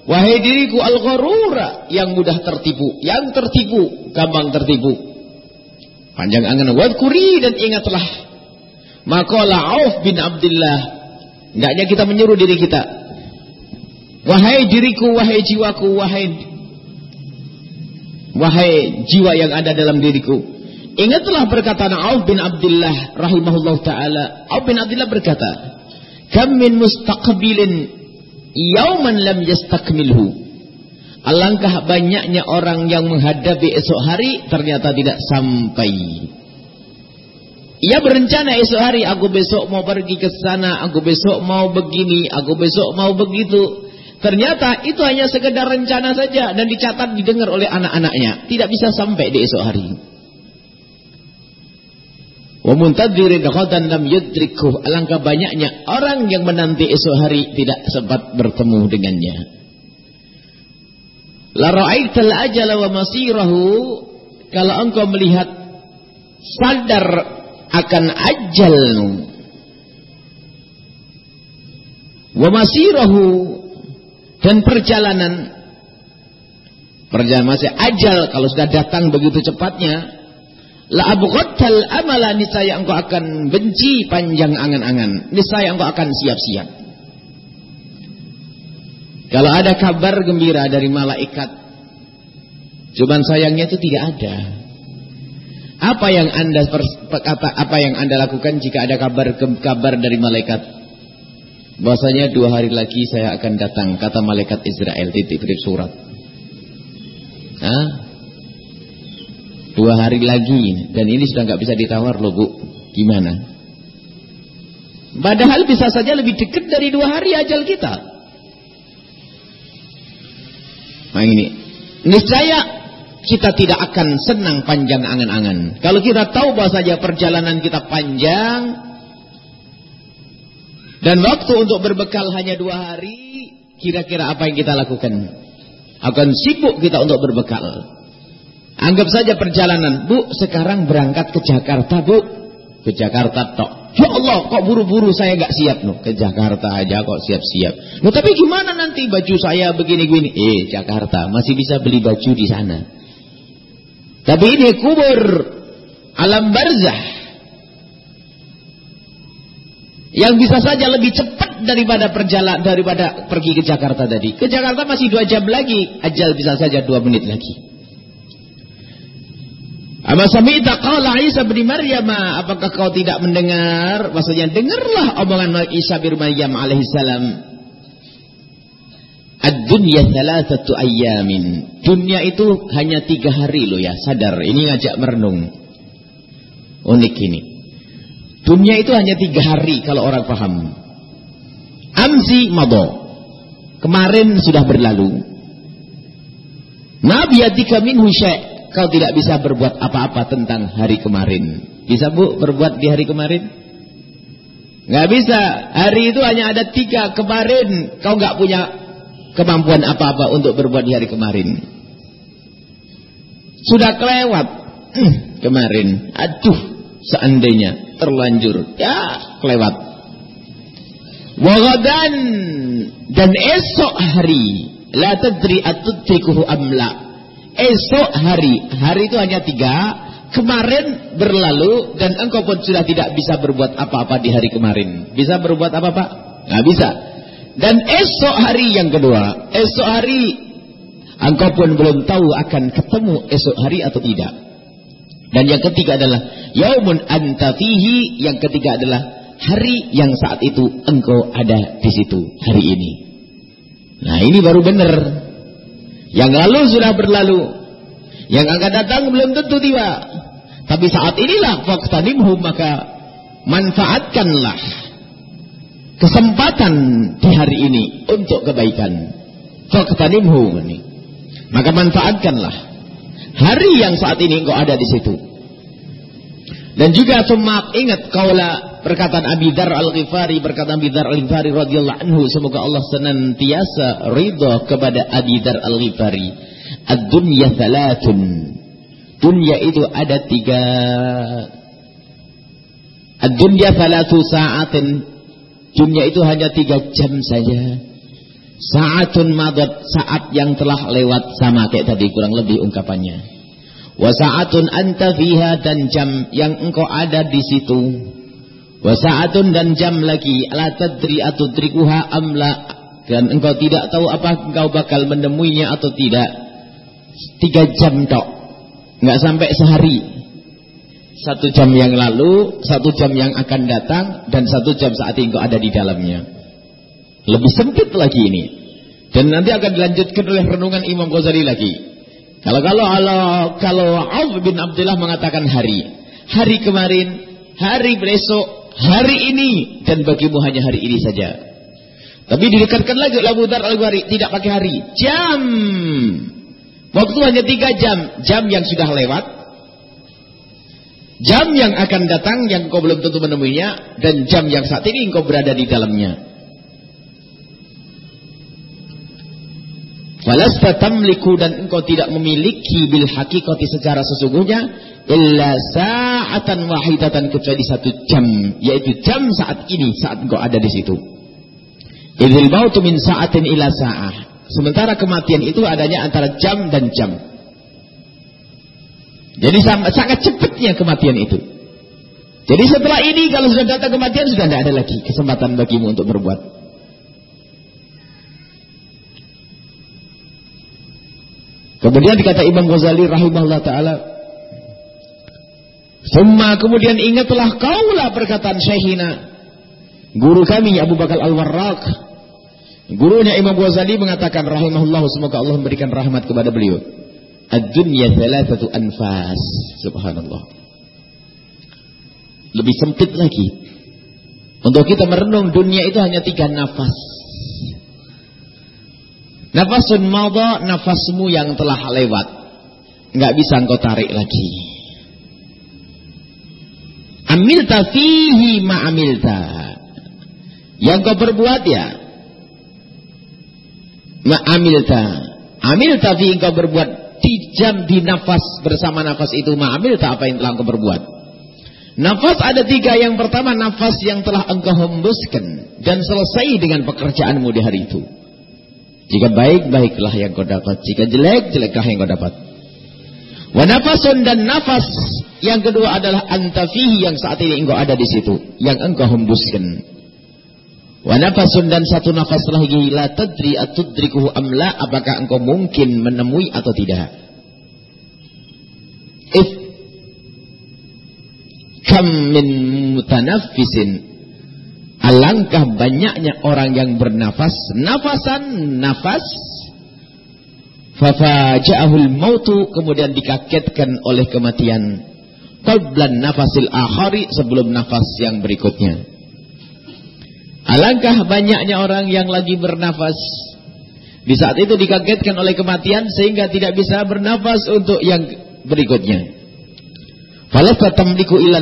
Speaker 3: Wahai diriku al-gharura yang mudah tertipu, yang tertipu, gampang tertipu. Panjang angan wadkuri dan ingatlah Makalah Auf bin Abdullah. Hendaknya kita menyuruh diri kita Wahai diriku, wahai jiwaku, wahai wahai jiwa yang ada dalam diriku. Ingatlah perkataan Auf bin Abdullah rahimahullah taala. Auf bin Abdullah berkata, "Kam min mustaqbilin yauman lam yastakmilhu." Alangkah banyaknya orang yang menghadapi esok hari ternyata tidak sampai. Ia berencana esok hari, aku besok mau pergi ke sana, aku besok mau begini, aku besok mau begitu. Ternyata itu hanya sekedar rencana saja dan dicatat didengar oleh anak-anaknya. Tidak bisa sampai di esok hari. Wa muntadzirin lam yudrikuh. Alangkah banyaknya orang yang menanti esok hari tidak sempat bertemu dengannya. La ra'aital ajala wa masirahu kalau engkau melihat sadar akan ajalmu wa masirahu dan perjalanan perjalanan masih ajal kalau sudah datang begitu cepatnya. La abghadtal amala niscaya engkau akan benci panjang angan-angan. Niscaya engkau akan siap-siap. Kalau ada kabar gembira dari malaikat cuman sayangnya itu tidak ada. Apa yang anda apa yang anda lakukan jika ada kabar kabar dari malaikat bahwasanya dua hari lagi saya akan datang kata malaikat Israel titik surat Hah? Dua hari lagi dan ini sudah nggak bisa ditawar loh bu. Gimana? Padahal bisa saja lebih dekat dari dua hari ajal kita. Nah ini, niscaya kita tidak akan senang panjang angan-angan. Kalau kita tahu bahwa saja perjalanan kita panjang dan waktu untuk berbekal hanya dua hari, kira-kira apa yang kita lakukan? Akan sibuk kita untuk berbekal. Anggap saja perjalanan. Bu, sekarang berangkat ke Jakarta, Bu. Ke Jakarta tok. Ya Allah, kok buru-buru saya nggak siap loh. Ke Jakarta aja kok siap-siap. Loh, tapi gimana nanti baju saya begini-gini? Eh, Jakarta masih bisa beli baju di sana. Tapi ini kubur alam barzah. Yang bisa saja lebih cepat daripada perjalanan daripada pergi ke Jakarta tadi. Ke Jakarta masih dua jam lagi, ajal bisa saja dua menit lagi. Ama samita qala Isa bin Maryam, apakah kau tidak mendengar? Maksudnya dengarlah omongan Isa bin Maryam alaihissalam. Ad-dunya thalathatu ayyamin. Dunia itu hanya tiga hari loh ya, sadar. Ini ngajak merenung. Unik ini. Dunia itu hanya tiga hari kalau orang paham. Amsi mado. Kemarin sudah berlalu. Nabi atika minhu syai' kau tidak bisa berbuat apa-apa tentang hari kemarin. Bisa bu berbuat di hari kemarin? Gak bisa. Hari itu hanya ada tiga kemarin. Kau gak punya kemampuan apa-apa untuk berbuat di hari kemarin. Sudah kelewat kemarin. Aduh, seandainya terlanjur. Ya, kelewat. Wagadan dan esok hari la tadri atudrikuhu amla esok hari. Hari itu hanya tiga. Kemarin berlalu dan engkau pun sudah tidak bisa berbuat apa-apa di hari kemarin. Bisa berbuat apa Pak? Nggak bisa. Dan esok hari yang kedua. Esok hari engkau pun belum tahu akan ketemu esok hari atau tidak. Dan yang ketiga adalah yaumun antafihi. Yang ketiga adalah hari yang saat itu engkau ada di situ hari ini. Nah ini baru benar. Yang lalu sudah berlalu. Yang akan datang belum tentu tiba. Tapi saat inilah faqtanimhum maka manfaatkanlah kesempatan di hari ini untuk kebaikan. Faqtanimhum ini. Maka manfaatkanlah hari yang saat ini engkau ada di situ. Dan juga semak ingat kaulah perkataan Abi Dar Al-Ghifari perkataan Abi Dar Al-Ghifari radhiyallahu anhu semoga Allah senantiasa ridha kepada Abi Dar Al-Ghifari. Ad-dunya thalathun. Dunia itu ada tiga Ad-dunya thalathu sa'atin. Dunia itu hanya tiga jam saja. Sa'atun madat saat yang telah lewat sama kayak tadi kurang lebih ungkapannya. Wasaatun anta fiha dan jam yang engkau ada di situ. Wasaatun dan jam lagi la tadri atudrikuha amla dan engkau tidak tahu apa engkau bakal menemuinya atau tidak. Tiga jam tok. Enggak sampai sehari. Satu jam yang lalu, satu jam yang akan datang dan satu jam saat engkau ada di dalamnya. Lebih sempit lagi ini. Dan nanti akan dilanjutkan oleh renungan Imam Ghazali lagi. Kalau kalau kalau kalau Auf bin Abdullah mengatakan hari, hari kemarin, hari besok, hari ini dan bagimu hanya hari ini saja. Tapi didekatkan lagi oleh Abu Dar Al-Ghifari tidak pakai hari, jam. Waktu hanya tiga jam, jam yang sudah lewat, jam yang akan datang yang kau belum tentu menemuinya dan jam yang saat ini engkau berada di dalamnya. Falasta tamliku dan engkau tidak memiliki bil hakikati secara sesungguhnya illa sa'atan wahidatan kecuali satu jam yaitu jam saat ini saat engkau ada di situ. Idil mautu min sa'atin ila sa'ah. Sementara kematian itu adanya antara jam dan jam. Jadi sangat cepatnya kematian itu. Jadi setelah ini kalau sudah datang kematian sudah tidak ada lagi kesempatan bagimu untuk berbuat. Kemudian dikata Imam Ghazali rahimahullah taala Summa kemudian ingatlah kaulah perkataan Syekhina. Guru kami Abu Bakar Al-Warraq Gurunya Imam Ghazali mengatakan rahimahullah semoga Allah memberikan rahmat kepada beliau. Ad-dunya thalathatu anfas Subhanallah. Lebih sempit lagi. Untuk kita merenung dunia itu hanya tiga nafas Nafasun madha Nafasmu yang telah lewat Nggak bisa engkau tarik lagi Amilta fihi ma'amilta. Yang kau perbuat ya. Ma'amilta. Amilta fihi kau berbuat. Di jam di nafas bersama nafas itu ma'amilta apa yang telah kau berbuat. Nafas ada tiga. Yang pertama nafas yang telah engkau hembuskan. Dan selesai dengan pekerjaanmu di hari itu. Jika baik, baiklah yang kau dapat. Jika jelek, jeleklah yang kau dapat. Wa nafasun dan nafas yang kedua adalah antafihi yang saat ini engkau ada di situ, yang engkau hembuskan. Wa nafasun dan satu nafas lagi la tadri atudrikuhu amla apakah engkau mungkin menemui atau tidak. If kam min mutanaffisin Alangkah banyaknya orang yang bernafas Nafasan, nafas Fafaja'ahul mautu Kemudian dikagetkan oleh kematian qablan nafasil akhari sebelum nafas yang berikutnya. Alangkah banyaknya orang yang lagi bernafas di saat itu dikagetkan oleh kematian sehingga tidak bisa bernafas untuk yang berikutnya. Falasa tamliku illa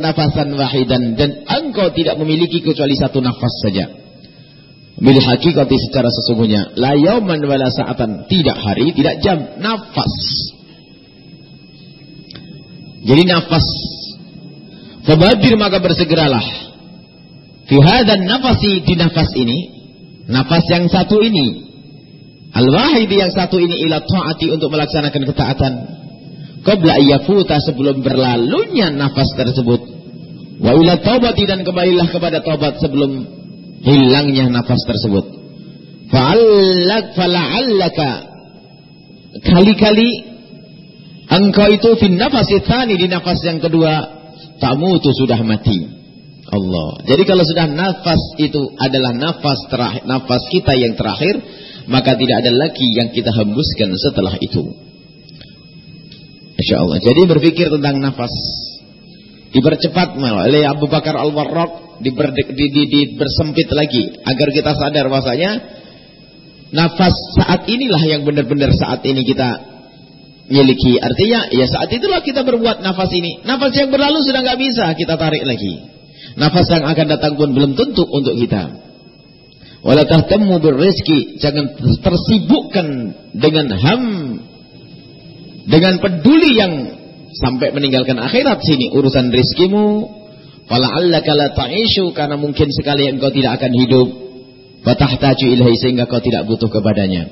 Speaker 3: nafasan wahidan dan engkau tidak memiliki kecuali satu nafas saja. Bil hakikati secara sesungguhnya la yauman wala sa'atan, tidak hari, tidak jam, nafas. Jadi nafas. Fabadir maka bersegeralah. Fi hadan nafasi di nafas ini. Nafas yang satu ini. Al-wahidi yang satu ini ila ta'ati untuk melaksanakan ketaatan. Qabla iyafuta sebelum berlalunya nafas tersebut. Wa ila taubati dan kembalilah kepada taubat sebelum hilangnya nafas tersebut. Fa'allak fala'allaka kali-kali Engkau itu fin nafas tsani di nafas yang kedua tamu itu sudah mati. Allah. Jadi kalau sudah nafas itu adalah nafas terakhir, nafas kita yang terakhir, maka tidak ada lagi yang kita hembuskan setelah itu. Insya Allah. Jadi berpikir tentang nafas. Dipercepat oleh Abu Bakar Al-Warraq, diber, di, di, dibersempit lagi agar kita sadar bahwasanya nafas saat inilah yang benar-benar saat ini kita miliki. Artinya ya saat itulah kita berbuat nafas ini. Nafas yang berlalu sudah nggak bisa kita tarik lagi. Nafas yang akan datang pun belum tentu untuk kita. Wala tahtammu birrizki, jangan tersibukkan dengan ham dengan peduli yang sampai meninggalkan akhirat sini urusan rizkimu. Fala'allaka la ta'ishu karena mungkin sekali engkau tidak akan hidup. Fatahtaju ilahi sehingga kau tidak butuh kepadanya.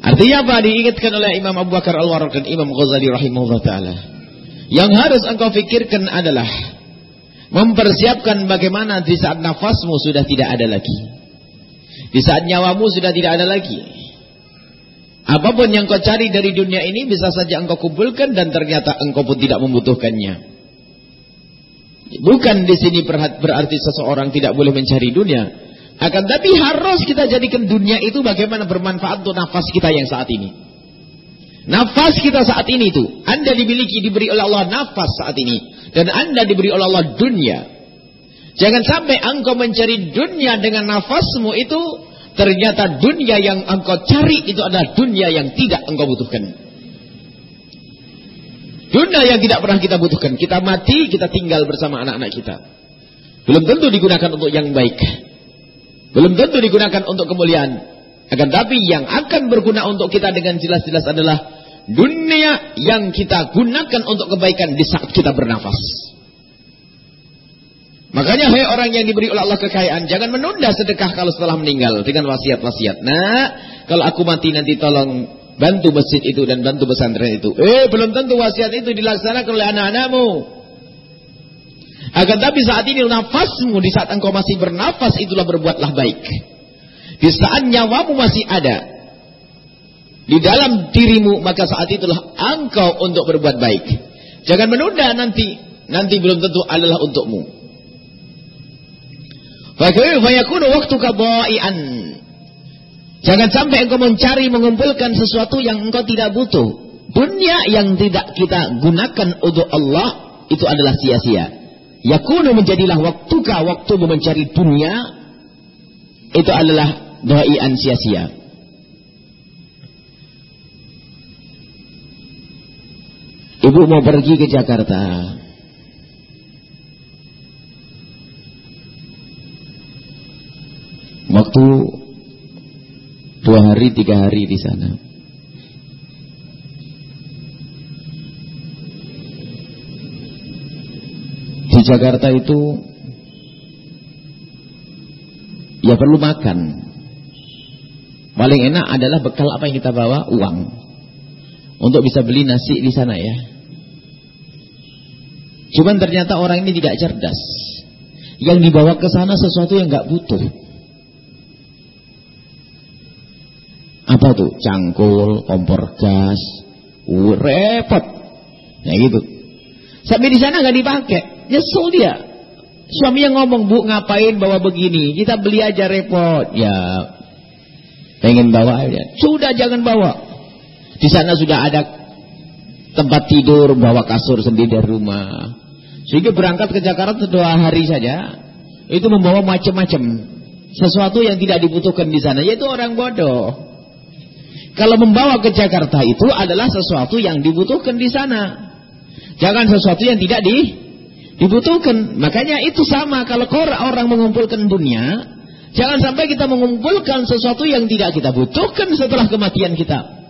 Speaker 3: Artinya apa? Diingatkan oleh Imam Abu Bakar Al-Warraq dan Imam Ghazali rahimahullah ta'ala. Yang harus engkau fikirkan adalah mempersiapkan bagaimana di saat nafasmu sudah tidak ada lagi. Di saat nyawamu sudah tidak ada lagi. Apa pun yang kau cari dari dunia ini bisa saja engkau kumpulkan dan ternyata engkau pun tidak membutuhkannya. Bukan di sini berarti seseorang tidak boleh mencari dunia. Akan tapi harus kita jadikan dunia itu bagaimana bermanfaat untuk nafas kita yang saat ini. Nafas kita saat ini itu. Anda dimiliki, diberi oleh Allah nafas saat ini. Dan Anda diberi oleh Allah dunia. Jangan sampai engkau mencari dunia dengan nafasmu itu. Ternyata dunia yang engkau cari itu adalah dunia yang tidak engkau butuhkan. Dunia yang tidak pernah kita butuhkan. Kita mati, kita tinggal bersama anak-anak kita. Belum tentu digunakan untuk yang baik. Belum tentu digunakan untuk kemuliaan. Akan tapi yang akan berguna untuk kita dengan jelas-jelas adalah dunia yang kita gunakan untuk kebaikan di saat kita bernafas. Makanya hai orang yang diberi oleh Allah kekayaan, jangan menunda sedekah kalau setelah meninggal dengan wasiat-wasiat. Nah, kalau aku mati nanti tolong bantu masjid itu dan bantu pesantren itu. Eh, belum tentu wasiat itu dilaksanakan oleh anak-anakmu. Akan tapi saat ini nafasmu di saat engkau masih bernafas itulah berbuatlah baik. Di saat nyawamu masih ada di dalam dirimu maka saat itulah engkau untuk berbuat baik. Jangan menunda nanti, nanti belum tentu adalah untukmu. Fayakunu waktu. Jangan sampai engkau mencari mengumpulkan sesuatu yang engkau tidak butuh. Dunia yang tidak kita gunakan untuk Allah itu adalah sia-sia. Yakunu menjadilah waktuka waktu mencari dunia itu adalah doaian sia-sia. Ibu mau pergi ke Jakarta. Waktu dua hari, tiga hari di sana. Di Jakarta itu ya perlu makan. Paling enak adalah bekal apa yang kita bawa uang untuk bisa beli nasi di sana ya. Cuman ternyata orang ini tidak cerdas. Yang dibawa ke sana sesuatu yang nggak butuh. Apa tuh? Cangkul, kompor gas. Uh, repot. Ya gitu. Sampai di sana nggak dipakai. Nyesel dia. Suami yang ngomong, "Bu, ngapain bawa begini? Kita beli aja repot." Ya. Pengen bawa aja. Sudah jangan bawa. Di sana sudah ada tempat tidur, bawa kasur sendiri dari rumah. Sehingga berangkat ke Jakarta dua hari saja, itu membawa macam-macam sesuatu yang tidak dibutuhkan di sana, yaitu orang bodoh. Kalau membawa ke Jakarta itu adalah sesuatu yang dibutuhkan di sana. Jangan sesuatu yang tidak di, dibutuhkan. Makanya itu sama kalau orang mengumpulkan dunia, jangan sampai kita mengumpulkan sesuatu yang tidak kita butuhkan setelah kematian kita.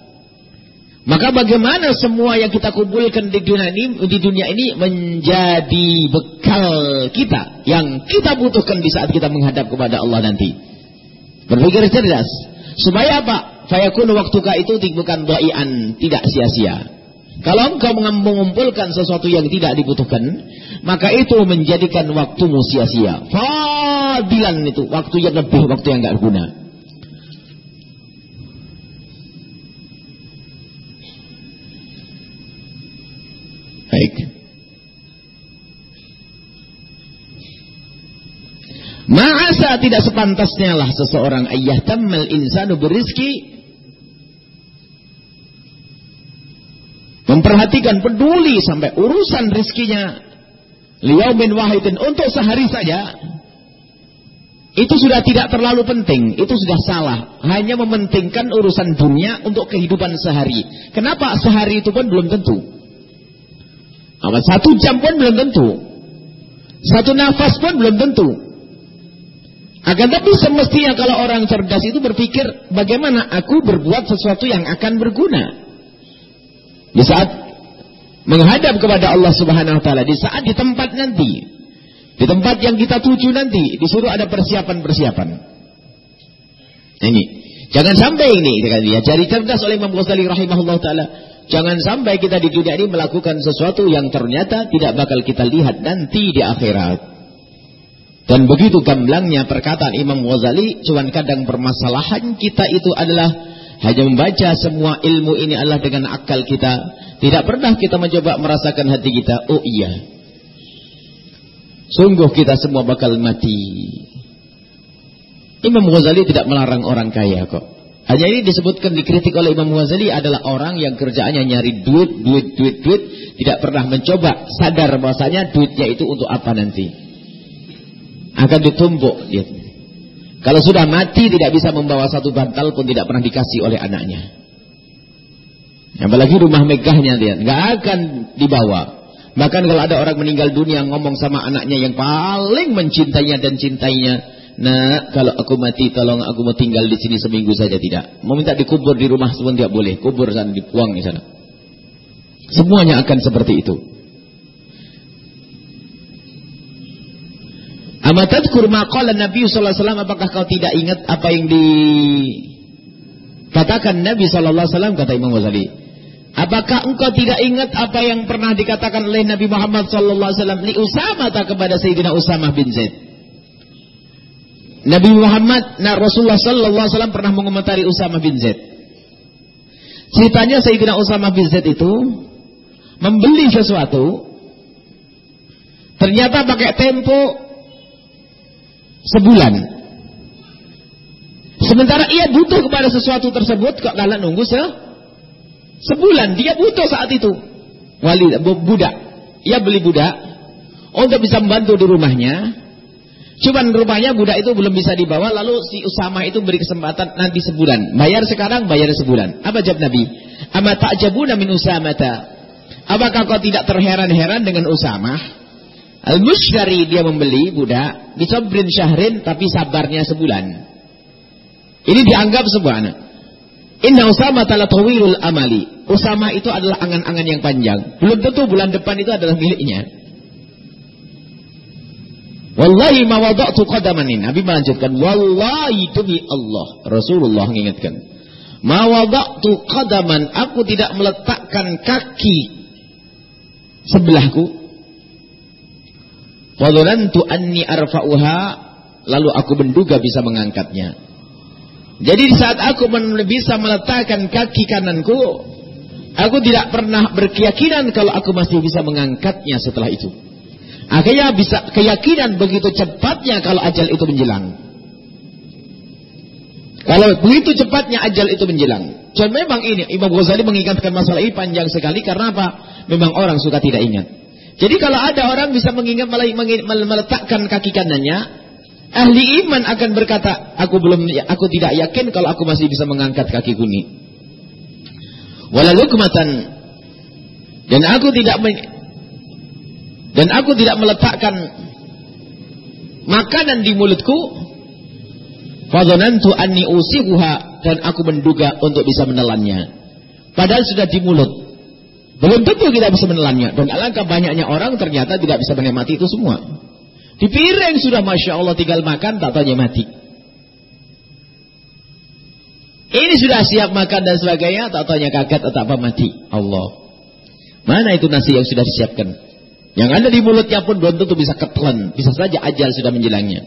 Speaker 3: Maka bagaimana semua yang kita kumpulkan di dunia ini, di dunia ini menjadi bekal kita yang kita butuhkan di saat kita menghadap kepada Allah nanti. Berpikir cerdas. Supaya apa? Fayakun waktuka itu bukan doian, tidak sia-sia. Kalau engkau mengumpulkan sesuatu yang tidak dibutuhkan, maka itu menjadikan waktumu sia-sia. Fadilan itu, waktu yang lebih, waktu yang enggak guna. Baik. Ma'asa tidak sepantasnya lah seseorang ayah tamal insanu berizki Memperhatikan peduli sampai urusan rizkinya. Liyaumin wahidin untuk sehari saja. Itu sudah tidak terlalu penting. Itu sudah salah. Hanya mementingkan urusan dunia untuk kehidupan sehari. Kenapa sehari itu pun belum tentu. Apa satu jam pun belum tentu. Satu nafas pun belum tentu. Akan tapi semestinya kalau orang cerdas itu berpikir bagaimana aku berbuat sesuatu yang akan berguna. Di saat menghadap kepada Allah Subhanahu wa taala, di saat di tempat nanti, di tempat yang kita tuju nanti, disuruh ada persiapan-persiapan. Ini, jangan sampai ini dia, cari cerdas oleh Imam Ghazali rahimahullah taala. Jangan sampai kita di dunia ini melakukan sesuatu yang ternyata tidak bakal kita lihat nanti di akhirat. Dan begitu gamblangnya perkataan Imam Ghazali, cuman kadang permasalahan kita itu adalah hanya membaca semua ilmu ini adalah dengan akal kita. Tidak pernah kita mencoba merasakan hati kita. Oh iya. Sungguh kita semua bakal mati. Imam Ghazali tidak melarang orang kaya kok. Hanya ini disebutkan dikritik oleh Imam Ghazali adalah orang yang kerjaannya nyari duit, duit, duit, duit. Tidak pernah mencoba sadar bahwasanya duitnya itu untuk apa nanti. Akan ditumpuk. Gitu. Kalau sudah mati tidak bisa membawa satu bantal pun tidak pernah dikasih oleh anaknya. Apalagi rumah megahnya dia, nggak akan dibawa. Bahkan kalau ada orang meninggal dunia ngomong sama anaknya yang paling mencintainya dan cintainya, nah kalau aku mati tolong aku mau tinggal di sini seminggu saja tidak. Mau minta dikubur di rumah pun tidak boleh, kubur sana dibuang di sana. Semuanya akan seperti itu. Amatadkur maqala Nabi sallallahu alaihi wasallam apakah kau tidak ingat apa yang dikatakan Nabi sallallahu alaihi wasallam kata Imam Ghazali. Apakah engkau tidak ingat apa yang pernah dikatakan oleh Nabi Muhammad sallallahu alaihi wasallam li Usama kepada Sayyidina Usamah bin Zaid? Nabi Muhammad, nah Rasulullah sallallahu alaihi wasallam pernah mengomentari Usama bin Zaid. Ceritanya Sayyidina Usama bin Zaid itu membeli sesuatu ternyata pakai tempo sebulan. Sementara ia butuh kepada sesuatu tersebut kok kalian nunggu se sebulan. Dia butuh saat itu. Wali budak. Ia beli budak untuk bisa membantu di rumahnya. Cuman rumahnya budak itu belum bisa dibawa lalu si Usama itu beri kesempatan nanti sebulan. Bayar sekarang, bayar sebulan. Apa jawab Nabi? Ama ta'jabuna min Usamata. Apakah kau tidak terheran-heran dengan Usama? Al-Mushtari dia membeli budak, bisobrin syahrin tapi sabarnya sebulan. Ini dianggap sebuah anak. Inna Usama tala tawilul amali. Usama itu adalah angan-angan yang panjang. Belum tentu bulan depan itu adalah miliknya. Wallahi ma wada'tu qadaman Nabi melanjutkan, wallahi demi Allah. Rasulullah mengingatkan. Ma wada'tu qadaman, aku tidak meletakkan kaki sebelahku Wadhanantu anni arfa'uha lalu aku menduga bisa mengangkatnya. Jadi di saat aku bisa meletakkan kaki kananku, aku tidak pernah berkeyakinan kalau aku masih bisa mengangkatnya setelah itu. Akhirnya bisa keyakinan begitu cepatnya kalau ajal itu menjelang. Kalau begitu cepatnya ajal itu menjelang. Dan memang ini Imam Ghazali mengingatkan masalah ini panjang sekali karena apa? Memang orang suka tidak ingat. Jadi kalau ada orang bisa mengingat meletakkan kaki kanannya, ahli iman akan berkata, aku belum, aku tidak yakin kalau aku masih bisa mengangkat kaki kuni. Walalu kematan dan aku tidak dan aku tidak meletakkan makanan di mulutku. Fadhanantu anni usihuha dan aku menduga untuk bisa menelannya. Padahal sudah di mulut. Belum tentu kita bisa menelannya. Dan alangkah banyaknya orang ternyata tidak bisa menikmati itu semua. Di piring sudah Masya Allah tinggal makan, tak tahu mati. Ini sudah siap makan dan sebagainya, tak tahu kaget atau apa mati. Allah. Mana itu nasi yang sudah disiapkan? Yang ada di mulutnya pun belum tentu bisa ketelan. Bisa saja ajal sudah menjelangnya.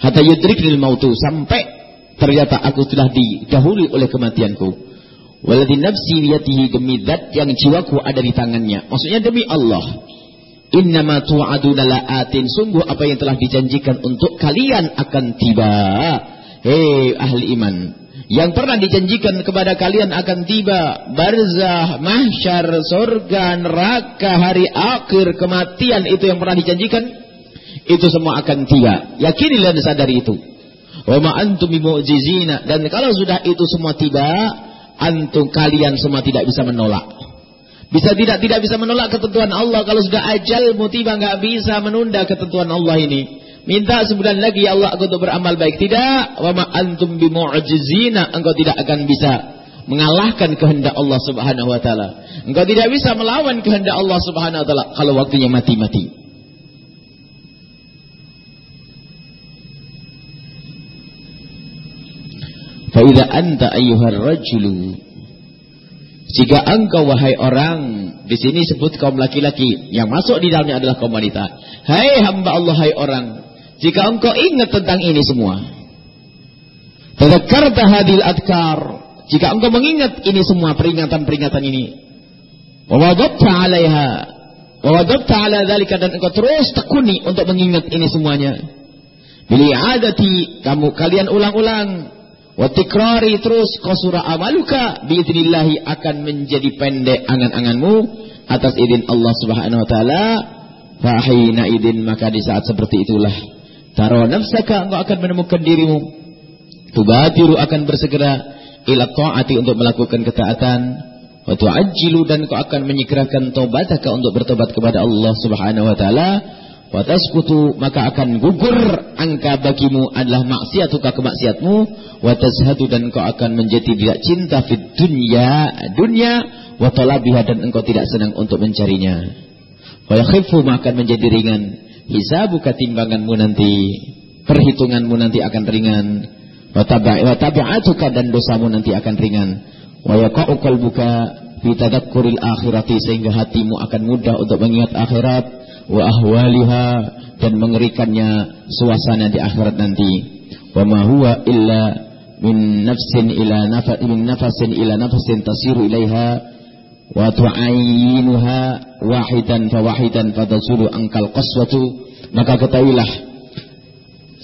Speaker 3: Hatta yudriknil mautu. Sampai ternyata aku telah didahului oleh kematianku. Waladhi nafsi biyatihi demi zat yang jiwaku ada di tangannya. Maksudnya demi Allah. Innama tu'aduna la'atin. Sungguh apa yang telah dijanjikan untuk kalian akan tiba. Hei ahli iman. Yang pernah dijanjikan kepada kalian akan tiba. Barzah, mahsyar, sorga, neraka, hari akhir, kematian. Itu yang pernah dijanjikan. Itu semua akan tiba. Yakinilah dan sadari itu. Wa ma'antum bimu'jizina. Dan kalau sudah itu semua tiba antum kalian semua tidak bisa menolak. Bisa tidak tidak bisa menolak ketentuan Allah kalau sudah ajal tiba nggak bisa menunda ketentuan Allah ini. Minta sebulan lagi ya Allah aku untuk beramal baik. Tidak, wa ma antum bimu'jizina, engkau tidak akan bisa mengalahkan kehendak Allah Subhanahu wa taala. Engkau tidak bisa melawan kehendak Allah Subhanahu wa taala kalau waktunya mati-mati. Fa'idha anta ayyuhar rajulu. Jika engkau wahai orang, di sini sebut kaum laki-laki, yang masuk di dalamnya adalah kaum wanita. Hai hamba Allah, hai orang, jika engkau ingat tentang ini semua. Tadakkarta hadil adkar. Jika engkau mengingat ini semua peringatan-peringatan ini. Wawadabta alaiha. Wawadabta ala dhalika dan engkau terus tekuni untuk mengingat ini semuanya. Bila adati kamu kalian ulang-ulang Watikrari terus kosura amaluka biidnillahi akan menjadi pendek angan-anganmu atas izin Allah Subhanahu wa taala. Fahina idin maka di saat seperti itulah taro nafsaka engkau akan menemukan dirimu. Tubatiru akan bersegera ila taati untuk melakukan ketaatan. Wa tu'ajjilu dan kau akan menyegerakan taubataka untuk bertobat kepada Allah Subhanahu wa taala Wataskutu maka akan gugur. Angka bagimu adalah maksiatuka kemaksiatmu. Watazhadu dan engkau akan menjadi tidak cinta fid dunya dunia. Watalabiha dan engkau tidak senang untuk mencarinya. Wa yakhifu maka akan menjadi ringan. Hisabuka timbanganmu nanti, perhitunganmu nanti akan ringan. Wa tabi'atuka dan dosamu nanti akan ringan. Wa yaqa'u qalbuka fi tadakkuril akhirati sehingga hatimu akan mudah untuk mengingat akhirat wa ahwaliha dan mengerikannya suasana di akhirat nanti. Wa ma huwa illa min nafsin ila nafas min nafasin ila nafasin tasiru ilaiha wa tu'ayyinuha wahidan fa wahidan fatasulu angkal qaswatu maka ketahuilah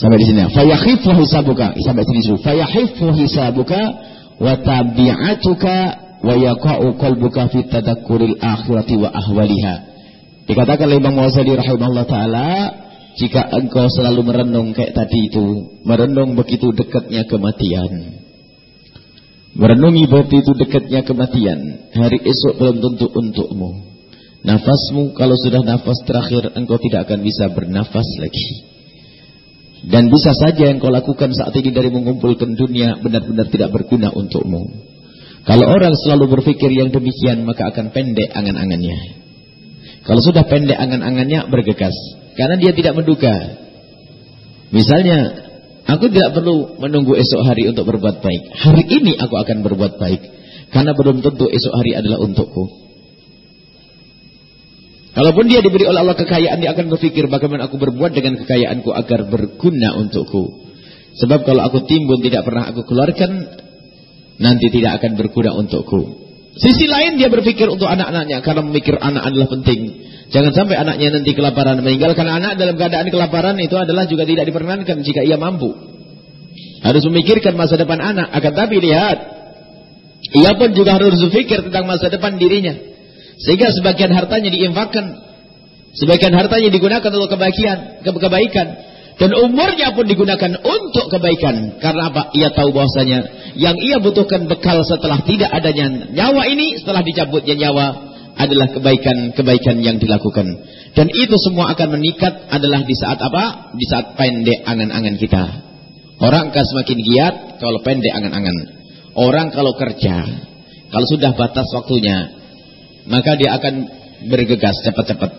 Speaker 3: sampai di sini fa yakhifu hisabuka sampai sini fa yakhifu hisabuka wa tabi'atuka wa yaqa'u qalbuka fi tadakkuril akhirati wa ahwaliha. Dikatakan oleh Imam Ghazali rahimahullah taala, jika engkau selalu merenung kayak tadi itu, merenung begitu dekatnya kematian. Merenungi begitu dekatnya kematian, hari esok belum tentu untukmu. Nafasmu kalau sudah nafas terakhir engkau tidak akan bisa bernafas lagi. Dan bisa saja yang kau lakukan saat ini dari mengumpulkan dunia benar-benar tidak berguna untukmu. Kalau orang selalu berpikir yang demikian maka akan pendek angan-angannya. Kalau sudah pendek angan-angannya bergegas. Karena dia tidak menduga. Misalnya, aku tidak perlu menunggu esok hari untuk berbuat baik. Hari ini aku akan berbuat baik. Karena belum tentu esok hari adalah untukku. Kalaupun dia diberi oleh Allah kekayaan, dia akan berpikir bagaimana aku berbuat dengan kekayaanku agar berguna untukku. Sebab kalau aku timbun tidak pernah aku keluarkan, nanti tidak akan berguna untukku. Sisi lain dia berpikir untuk anak-anaknya karena memikir anak adalah penting. Jangan sampai anaknya nanti kelaparan meninggalkan anak dalam keadaan kelaparan itu adalah juga tidak diperkenankan jika ia mampu. Harus memikirkan masa depan anak. Akan tapi lihat, ia pun juga harus berpikir tentang masa depan dirinya. Sehingga sebagian hartanya diinfakkan, sebagian hartanya digunakan untuk kebaikan, kebaikan. Dan umurnya pun digunakan untuk kebaikan. Karena apa? Ia tahu bahwasanya yang ia butuhkan bekal setelah tidak adanya nyawa ini, setelah dicabutnya nyawa, adalah kebaikan-kebaikan yang dilakukan. Dan itu semua akan meningkat adalah di saat apa? Di saat pendek angan-angan kita. Orang akan semakin giat kalau pendek angan-angan. Orang kalau kerja, kalau sudah batas waktunya, maka dia akan bergegas cepat-cepat.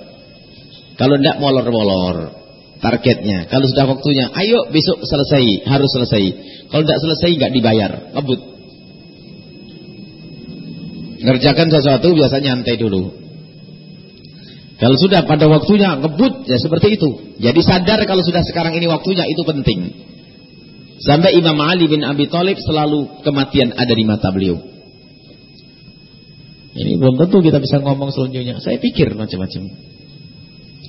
Speaker 3: Kalau tidak molor-molor targetnya. Kalau sudah waktunya, ayo besok selesai, harus selesai. Kalau tidak selesai nggak dibayar, ngebut. Ngerjakan sesuatu biasanya nyantai dulu. Kalau sudah pada waktunya ngebut ya seperti itu. Jadi sadar kalau sudah sekarang ini waktunya itu penting. Sampai Imam Ali bin Abi Thalib selalu kematian ada di mata beliau. Ini belum tentu kita bisa ngomong selanjutnya. Saya pikir macam-macam.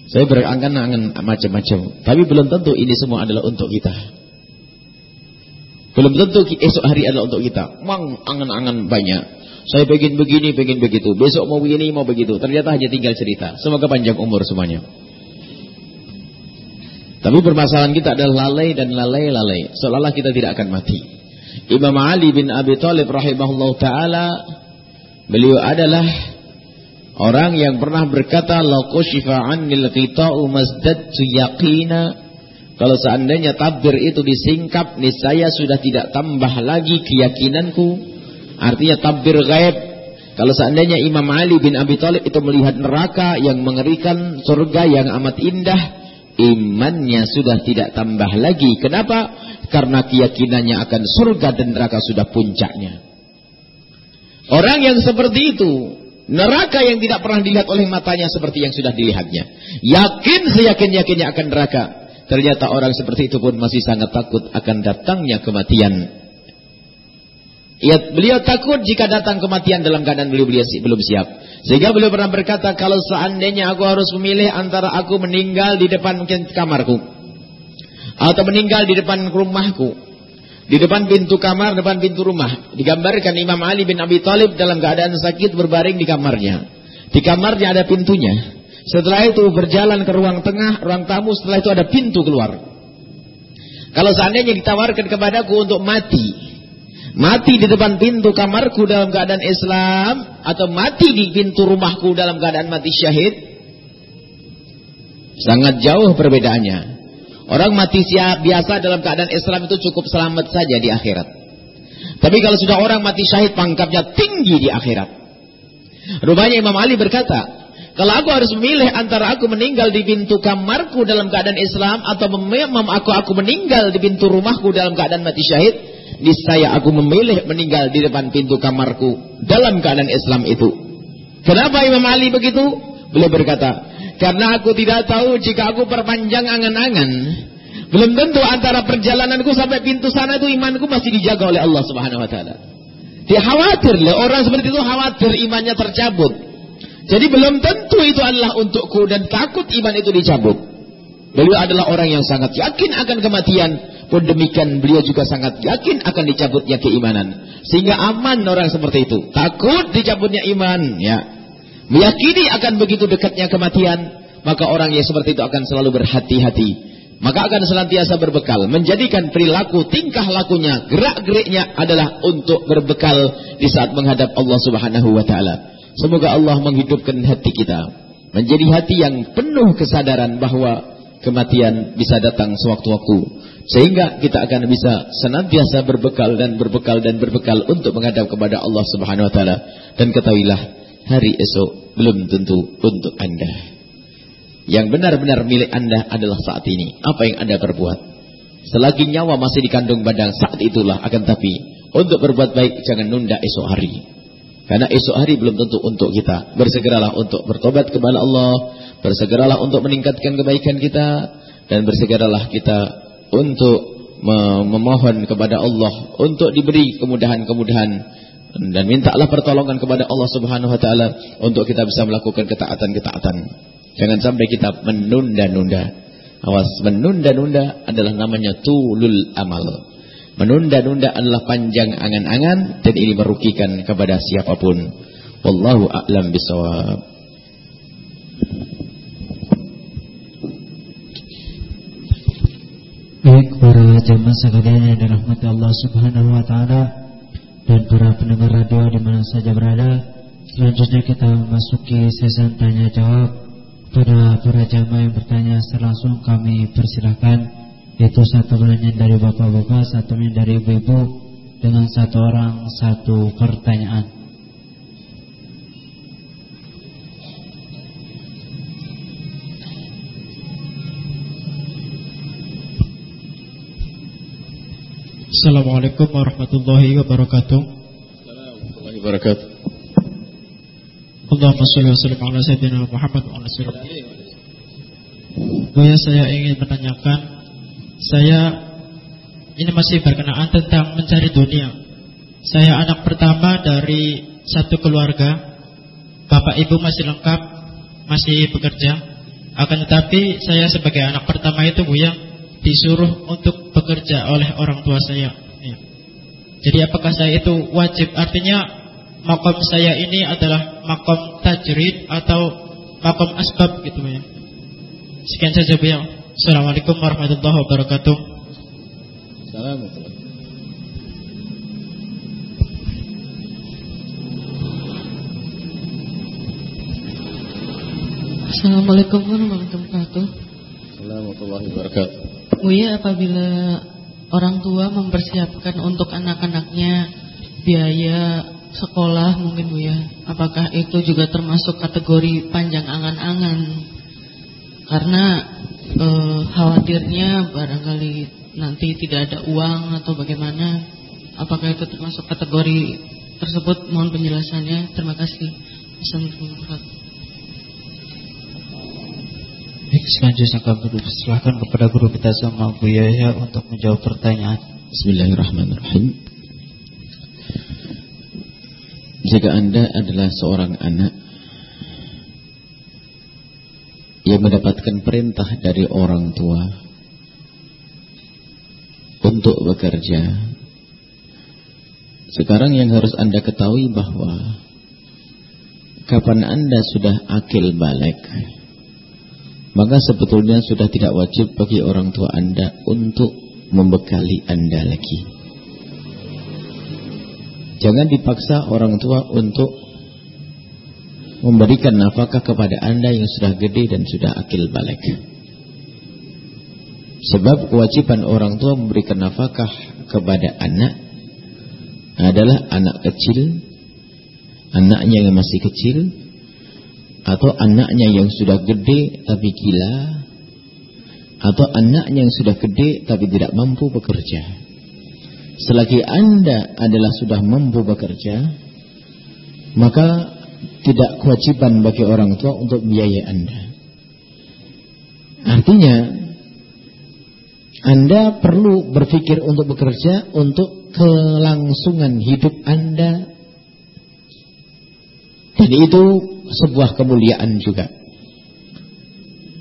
Speaker 3: Saya berangan-angan macam-macam. Tapi belum tentu ini semua adalah untuk kita. Belum tentu esok hari adalah untuk kita. Mang angan-angan banyak. Saya pengen begini, pengen begitu. Besok mau begini, mau begitu. Ternyata hanya tinggal cerita. Semoga panjang umur semuanya. Tapi permasalahan kita adalah lalai dan lalai-lalai. Seolah-olah kita tidak akan mati. Imam Ali bin Abi Thalib rahimahullah ta'ala. Beliau adalah Orang yang pernah berkata la kushifa 'anil qita'u mazdadtu yaqina kalau seandainya tabir itu disingkap niscaya sudah tidak tambah lagi keyakinanku. Artinya tabir gaib kalau seandainya Imam Ali bin Abi Thalib itu melihat neraka yang mengerikan surga yang amat indah imannya sudah tidak tambah lagi. Kenapa? Karena keyakinannya akan surga dan neraka sudah puncaknya. Orang yang seperti itu Neraka yang tidak pernah dilihat oleh matanya seperti yang sudah dilihatnya. Yakin seyakin-yakinnya akan neraka. Ternyata orang seperti itu pun masih sangat takut akan datangnya kematian. Ya, beliau takut jika datang kematian dalam keadaan beliau, beliau belum siap. Sehingga beliau pernah berkata, kalau seandainya aku harus memilih antara aku meninggal di depan mungkin kamarku. Atau meninggal di depan rumahku. Di depan pintu kamar, depan pintu rumah. Digambarkan Imam Ali bin Abi Thalib dalam keadaan sakit berbaring di kamarnya. Di kamarnya ada pintunya. Setelah itu berjalan ke ruang tengah, ruang tamu, setelah itu ada pintu keluar. Kalau seandainya ditawarkan kepadaku untuk mati, mati di depan pintu kamarku dalam keadaan Islam, atau mati di pintu rumahku dalam keadaan mati syahid, sangat jauh perbedaannya. Orang mati biasa dalam keadaan Islam itu cukup selamat saja di akhirat. Tapi kalau sudah orang mati syahid pangkatnya tinggi di akhirat. Rupanya Imam Ali berkata, Kalau aku harus memilih antara aku meninggal di pintu kamarku dalam keadaan Islam atau memang aku aku meninggal di pintu rumahku dalam keadaan mati syahid, niscaya aku memilih meninggal di depan pintu kamarku dalam keadaan Islam itu. Kenapa Imam Ali begitu? Beliau berkata, karena aku tidak tahu jika aku perpanjang angan-angan, belum tentu antara perjalananku sampai pintu sana itu imanku masih dijaga oleh Allah Subhanahu wa taala. Dia khawatir, orang seperti itu khawatir imannya tercabut. Jadi belum tentu itu adalah untukku dan takut iman itu dicabut. Beliau adalah orang yang sangat yakin akan kematian. Pun demikian beliau juga sangat yakin akan dicabutnya keimanan. Sehingga aman orang seperti itu. Takut dicabutnya iman. ya Meyakini akan begitu dekatnya kematian. Maka orang yang seperti itu akan selalu berhati-hati. Maka akan senantiasa berbekal. Menjadikan perilaku, tingkah lakunya, gerak-geriknya adalah untuk berbekal di saat menghadap Allah subhanahu wa ta'ala. Semoga Allah menghidupkan hati kita menjadi hati yang penuh kesadaran bahwa kematian bisa datang sewaktu-waktu sehingga kita akan bisa senantiasa berbekal dan berbekal dan berbekal untuk menghadap kepada Allah Subhanahu wa taala dan ketahuilah hari esok belum tentu untuk Anda. Yang benar-benar milik Anda adalah saat ini. Apa yang Anda perbuat? Selagi nyawa masih dikandung badan saat itulah akan tapi untuk berbuat baik jangan nunda esok hari. Karena esok hari belum tentu untuk kita. Bersegeralah untuk bertobat kepada Allah. Bersegeralah untuk meningkatkan kebaikan kita. Dan bersegeralah kita untuk memohon kepada Allah. Untuk diberi kemudahan-kemudahan. Dan mintalah pertolongan kepada Allah subhanahu wa ta'ala. Untuk kita bisa melakukan ketaatan-ketaatan. Jangan sampai kita menunda-nunda. Awas, menunda-nunda adalah namanya tulul amal. Menunda-nunda adalah panjang angan-angan dan ini merugikan kepada siapa pun. Wallahu a'lam bisawab.
Speaker 2: Baik para jemaah sekalian yang dirahmati Allah Subhanahu wa taala dan para pendengar radio di mana saja berada, selanjutnya kita memasuki sesi tanya jawab. Pada para jemaah yang bertanya secara langsung kami persilahkan itu satu pertanyaan dari bapak-bapak, satu dari ibu-ibu dengan satu orang satu pertanyaan.
Speaker 4: Assalamualaikum warahmatullahi wabarakatuh.
Speaker 3: Warahmatullahi wabarakatuh.
Speaker 4: Allahumma sholli wa sallim ala sayyidina Muhammad wa ala Buya saya ingin menanyakan saya ini masih berkenaan tentang mencari dunia. Saya anak pertama dari satu keluarga. Bapak ibu masih lengkap, masih bekerja. Akan tetapi saya sebagai anak pertama itu Bu yang disuruh untuk bekerja oleh orang tua saya. Ya. Jadi apakah saya itu wajib? Artinya makom saya ini adalah makom tajrid atau makom asbab gitu ya. Sekian saja Bu ya. Assalamualaikum warahmatullahi wabarakatuh. Assalamualaikum.
Speaker 5: Assalamualaikum warahmatullahi wabarakatuh.
Speaker 3: Assalamualaikum wabarakatuh.
Speaker 5: Buya apabila orang tua mempersiapkan untuk anak-anaknya biaya sekolah mungkin Bu ya, apakah itu juga termasuk kategori panjang angan-angan? Karena eh, khawatirnya barangkali nanti tidak ada uang atau bagaimana? Apakah itu termasuk kategori tersebut? Mohon penjelasannya. Terima kasih. Assalamualaikum
Speaker 2: Baik, selanjutnya kami silahkan kepada guru kita sama Bu Yahya untuk menjawab pertanyaan.
Speaker 3: Bismillahirrahmanirrahim. Jika Anda adalah seorang anak yang mendapatkan perintah dari orang tua untuk bekerja. Sekarang yang harus Anda ketahui bahwa kapan Anda sudah akil balik, maka sebetulnya sudah tidak wajib bagi orang tua Anda untuk membekali Anda lagi. Jangan dipaksa orang tua untuk memberikan nafkah kepada anda yang sudah gede dan sudah akil balik. Sebab kewajiban orang tua memberikan nafkah kepada anak adalah anak kecil, anaknya yang masih kecil, atau anaknya yang sudah gede tapi gila. Atau anaknya yang sudah gede tapi tidak mampu bekerja. Selagi anda adalah sudah mampu bekerja maka tidak kewajiban bagi orang tua untuk biaya anda. Artinya anda perlu berpikir untuk bekerja untuk kelangsungan hidup anda dan itu sebuah kemuliaan juga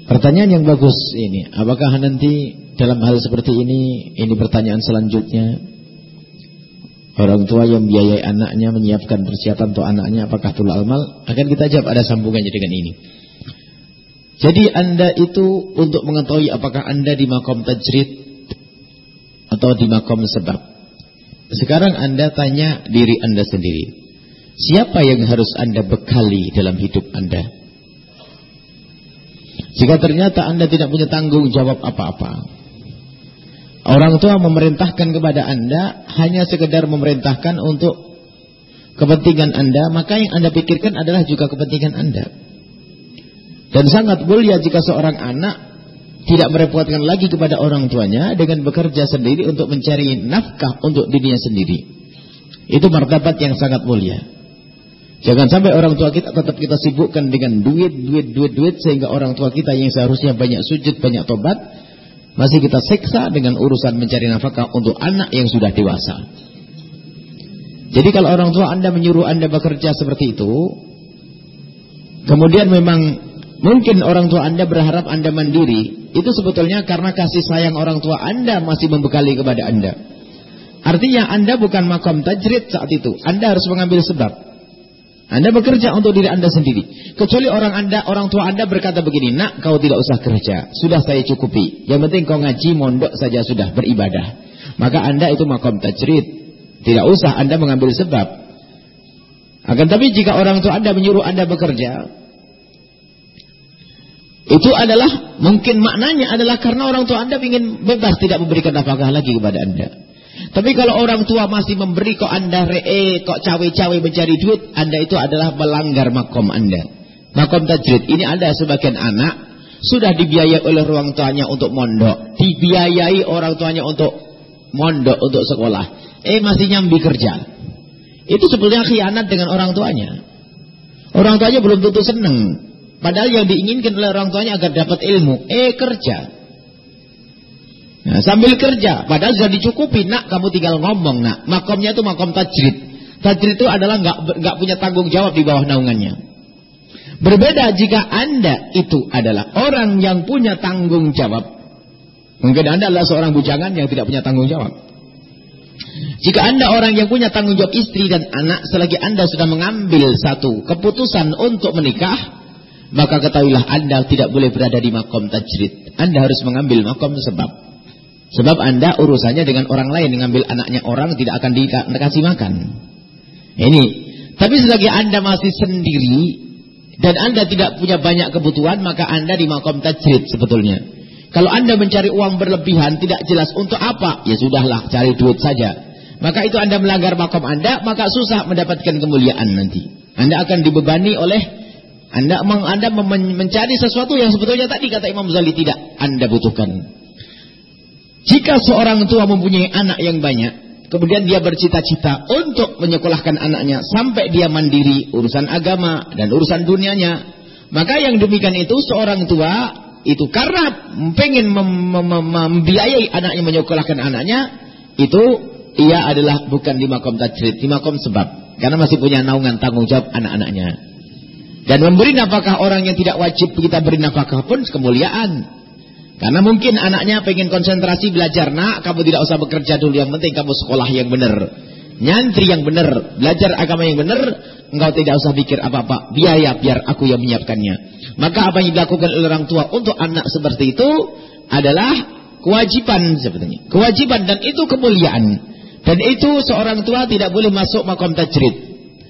Speaker 3: Pertanyaan yang bagus ini, apakah nanti dalam hal seperti ini, ini pertanyaan selanjutnya, orang tua yang biayai anaknya menyiapkan persiapan untuk anaknya, apakah tul amal? Akan kita jawab ada sambungannya dengan ini. Jadi anda itu untuk mengetahui apakah anda di makom tajrid atau di makom sebab. Sekarang anda tanya diri anda sendiri. Siapa yang harus anda bekali dalam hidup anda? Jika ternyata anda tidak punya tanggung jawab apa-apa. Orang tua memerintahkan kepada anda hanya sekedar memerintahkan untuk kepentingan anda, maka yang anda pikirkan adalah juga kepentingan anda. Dan sangat mulia jika seorang anak tidak merepotkan lagi kepada orang tuanya dengan bekerja sendiri untuk mencari nafkah untuk dirinya sendiri. Itu martabat yang sangat mulia. Jangan sampai orang tua kita tetap kita sibukkan dengan duit, duit, duit, duit sehingga orang tua kita yang seharusnya banyak sujud, banyak tobat masih kita seksa dengan urusan mencari nafkah untuk anak yang sudah dewasa. Jadi kalau orang tua Anda menyuruh Anda bekerja seperti itu, kemudian memang mungkin orang tua Anda berharap Anda mandiri, itu sebetulnya karena kasih sayang orang tua Anda masih membekali kepada Anda. Artinya Anda bukan makam tajrid saat itu, Anda harus mengambil sebab. Anda bekerja untuk diri Anda sendiri. Kecuali orang Anda, orang tua Anda berkata begini, "Nak, kau tidak usah kerja. Sudah saya cukupi. Yang penting kau ngaji, mondok saja sudah beribadah." Maka Anda itu makom tajrid. Tidak usah Anda mengambil sebab. Akan tapi jika orang tua Anda menyuruh Anda bekerja, itu adalah mungkin maknanya adalah karena orang tua Anda ingin bebas tidak memberikan nafkah lagi kepada Anda. Tapi kalau orang tua masih memberi kok anda re'e, kok cawe-cawe mencari duit, anda itu adalah melanggar makom anda. Makom tajrid. Ini ada sebagian anak, sudah dibiayai oleh orang tuanya untuk mondok. Dibiayai orang tuanya untuk mondok, untuk sekolah. Eh masih nyambi kerja. Itu sebetulnya khianat dengan orang tuanya. Orang tuanya belum tentu senang. Padahal yang diinginkan oleh orang tuanya agar dapat ilmu. Eh kerja. Nah, sambil kerja, padahal sudah dicukupi, nak kamu tinggal ngomong, nak. Makomnya itu makom tajrid. Tajrid itu adalah nggak nggak punya tanggung jawab di bawah naungannya. Berbeda jika anda itu adalah orang yang punya tanggung jawab. Mungkin anda adalah seorang bujangan yang tidak punya tanggung jawab. Jika anda orang yang punya tanggung jawab istri dan anak, selagi anda sudah mengambil satu keputusan untuk menikah, maka ketahuilah anda tidak boleh berada di makom tajrid. Anda harus mengambil makom sebab. Sebab anda urusannya dengan orang lain, mengambil anaknya orang tidak akan dikasih makan. Ini. Tapi selagi anda masih sendiri dan anda tidak punya banyak kebutuhan, maka anda di makom tajrid sebetulnya. Kalau anda mencari uang berlebihan, tidak jelas untuk apa, ya sudahlah, cari duit saja. Maka itu anda melanggar makom anda, maka susah mendapatkan kemuliaan nanti. Anda akan dibebani oleh anda, anda mencari sesuatu yang sebetulnya tadi kata Imam Zali tidak anda butuhkan. Jika seorang tua mempunyai anak yang banyak, kemudian dia bercita-cita untuk menyekolahkan anaknya sampai dia mandiri urusan agama dan urusan dunianya, maka yang demikian itu seorang tua itu karena pengen mem mem membiayai anaknya menyekolahkan anaknya, itu ia adalah bukan di makom tajrid, di makom sebab. Karena masih punya naungan tanggung jawab anak-anaknya. Dan memberi nafkah orang yang tidak wajib kita beri nafkah pun kemuliaan. Karena mungkin anaknya pengen konsentrasi belajar. Nak, kamu tidak usah bekerja dulu. Yang penting kamu sekolah yang benar. Nyantri yang benar. Belajar agama yang benar. Engkau tidak usah pikir apa-apa. Biaya biar aku yang menyiapkannya. Maka apa yang dilakukan oleh orang tua untuk anak seperti itu adalah kewajiban sebetulnya. Kewajiban dan itu kemuliaan. Dan itu seorang tua tidak boleh masuk makom tajrid.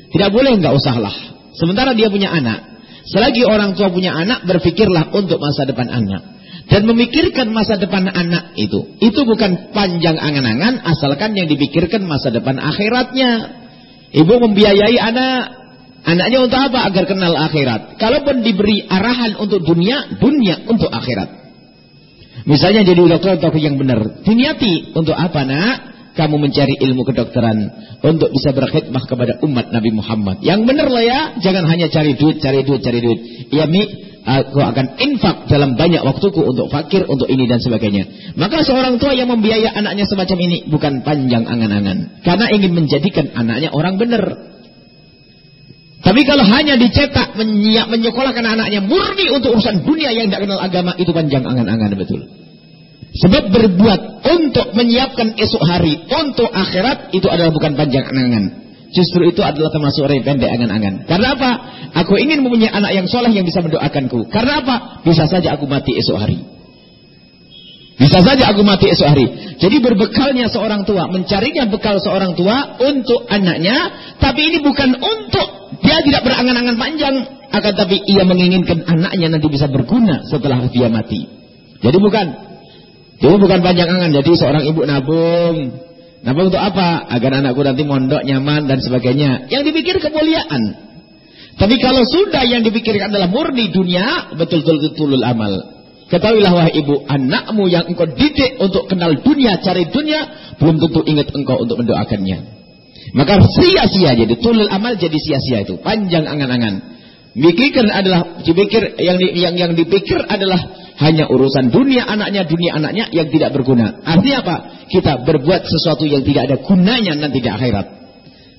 Speaker 3: Tidak boleh enggak usahlah. Sementara dia punya anak. Selagi orang tua punya anak, berpikirlah untuk masa depan anak dan memikirkan masa depan anak itu. Itu bukan panjang angan-angan asalkan yang dipikirkan masa depan akhiratnya. Ibu membiayai anak Anaknya untuk apa? Agar kenal akhirat. Kalaupun diberi arahan untuk dunia, dunia untuk akhirat. Misalnya jadi dokter dokter yang benar. Diniati untuk apa nak? Kamu mencari ilmu kedokteran untuk bisa berkhidmah kepada umat Nabi Muhammad. Yang benar lah ya, jangan hanya cari duit, cari duit, cari duit. Ya mi, aku akan infak dalam banyak waktuku untuk fakir, untuk ini dan sebagainya. Maka seorang tua yang membiayai anaknya semacam ini bukan panjang angan-angan, karena ingin menjadikan anaknya orang benar. Tapi kalau hanya dicetak menyiap menyekolahkan anaknya murni untuk urusan dunia yang tidak kenal agama itu panjang angan-angan betul. Sebab berbuat untuk menyiapkan esok hari untuk akhirat itu adalah bukan panjang angan-angan. Justru itu adalah termasuk orang pendek angan-angan. Karena apa? Aku ingin mempunyai anak yang soleh yang bisa mendoakanku. Karena apa? Bisa saja aku mati esok hari. Bisa saja aku mati esok hari. Jadi berbekalnya seorang tua, mencarinya bekal seorang tua untuk anaknya, tapi ini bukan untuk dia tidak berangan-angan panjang, akan tapi ia menginginkan anaknya nanti bisa berguna setelah dia mati. Jadi bukan, jadi bukan panjang angan. Jadi seorang ibu nabung, nabung untuk apa? Agar anakku nanti mondok nyaman dan sebagainya. Yang dipikir kemuliaan. Tapi kalau sudah yang dipikirkan adalah murni dunia, betul-betul tulul amal. Ketahuilah wahai ibu, anakmu yang engkau didik untuk kenal dunia, cari dunia, belum tentu ingat engkau untuk mendoakannya. Maka sia-sia jadi tulul amal jadi sia-sia itu, panjang angan-angan. Mikirkan adalah dipikir yang di, yang yang dipikir adalah hanya urusan dunia anaknya, dunia anaknya yang tidak berguna. Artinya apa? Kita berbuat sesuatu yang tidak ada gunanya nanti di akhirat.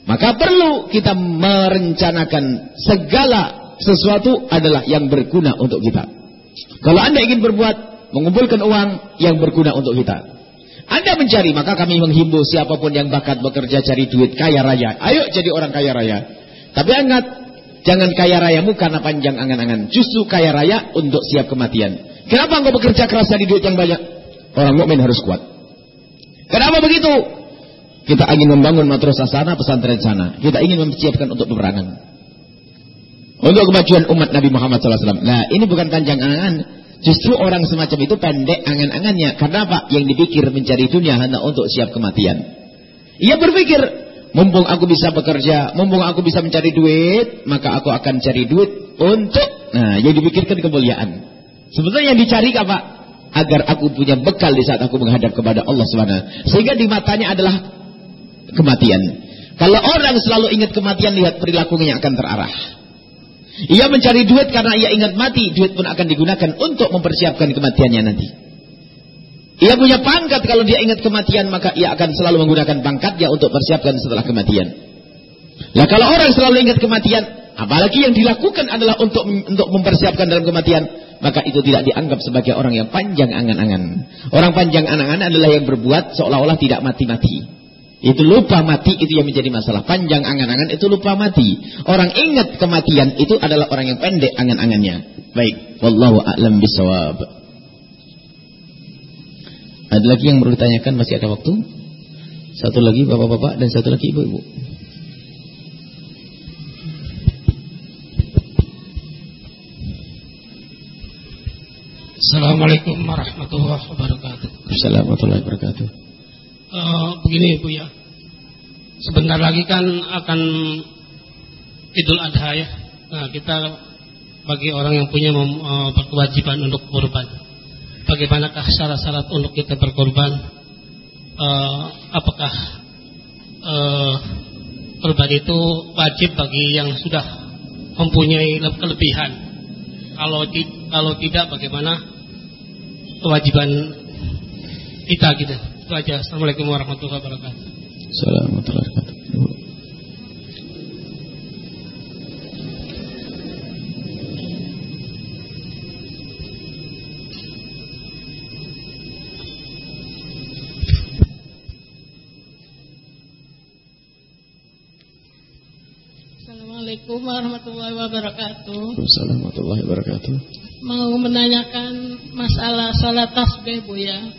Speaker 3: Maka perlu kita merencanakan segala sesuatu adalah yang berguna untuk kita. Kalau anda ingin berbuat, mengumpulkan uang yang berguna untuk kita. Anda mencari, maka kami menghimbau siapa pun yang bakat bekerja cari duit kaya raya. Ayo jadi orang kaya raya. Tapi ingat, jangan kaya rayamu karena panjang angan-angan. Justru kaya raya untuk siap kematian. Kenapa engkau bekerja keras cari duit yang banyak? Orang mukmin harus kuat. Kenapa begitu? Kita ingin membangun madrasah sana, pesantren sana. Kita ingin mempersiapkan untuk peperangan. Untuk kemajuan umat Nabi Muhammad SAW. Nah ini bukan panjang angan. Justru orang semacam itu pendek angan-angannya. Karena apa? Yang dipikir mencari dunia hanya untuk siap kematian. Ia berpikir, mumpung aku bisa bekerja, mumpung aku bisa mencari duit, maka aku akan cari duit untuk, nah yang dipikirkan kemuliaan. Sebetulnya yang dicari apa? Agar aku punya bekal di saat aku menghadap kepada Allah SWT. Sehingga di matanya adalah kematian. Kalau orang selalu ingat kematian, lihat perilakunya akan terarah. Ia mencari duit karena ia ingat mati. Duit pun akan digunakan untuk mempersiapkan kematiannya nanti. Ia punya pangkat kalau dia ingat kematian maka ia akan selalu menggunakan pangkatnya untuk persiapkan setelah kematian. Nah kalau orang selalu ingat kematian, apalagi yang dilakukan adalah untuk untuk mempersiapkan dalam kematian, maka itu tidak dianggap sebagai orang yang panjang angan-angan. Orang panjang angan-angan adalah yang berbuat seolah-olah tidak mati-mati. Itu lupa mati itu yang menjadi masalah. Panjang angan-angan itu lupa mati. Orang ingat kematian itu adalah orang yang pendek angan-angannya. Baik, wallahu a'lam bisawab. Ada lagi yang perlu ditanyakan masih ada waktu? Satu lagi bapak-bapak dan satu lagi ibu-ibu.
Speaker 6: Assalamualaikum warahmatullahi wabarakatuh.
Speaker 3: Assalamualaikum warahmatullahi wabarakatuh.
Speaker 6: Uh, begini Bu ya. Sebentar lagi kan akan Idul Adha ya. Nah, kita bagi orang yang punya uh, berkewajiban untuk kurban. Bagaimanakah syarat-syarat untuk kita berkorban? Uh, apakah uh, kurban itu wajib bagi yang sudah mempunyai kelebihan? Kalau kalau tidak bagaimana kewajiban kita gitu? Itu aja. Assalamualaikum warahmatullahi wabarakatuh.
Speaker 3: Assalamualaikum warahmatullahi wabarakatuh.
Speaker 5: Assalamualaikum warahmatullahi wabarakatuh.
Speaker 3: Assalamualaikum warahmatullahi wabarakatuh.
Speaker 5: Mau menanyakan masalah sholat tasbih Bu ya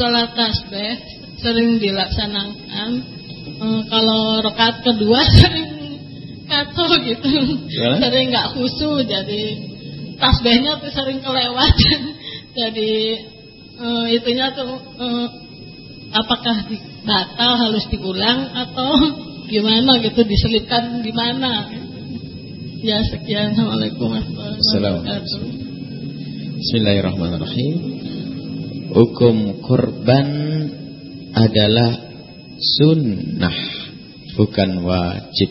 Speaker 5: sholat tasbih sering dilaksanakan e, kalau rekat kedua sering kacau gitu ya? sering nggak khusyuk jadi tasbihnya tuh sering kelewat jadi e, itunya tuh e, apakah batal harus diulang atau gimana gitu diselipkan di mana? Ya sekian. Assalamualaikum warahmatullahi wabarakatuh.
Speaker 3: Bismillahirrahmanirrahim. Hukum korban adalah sunnah bukan wajib.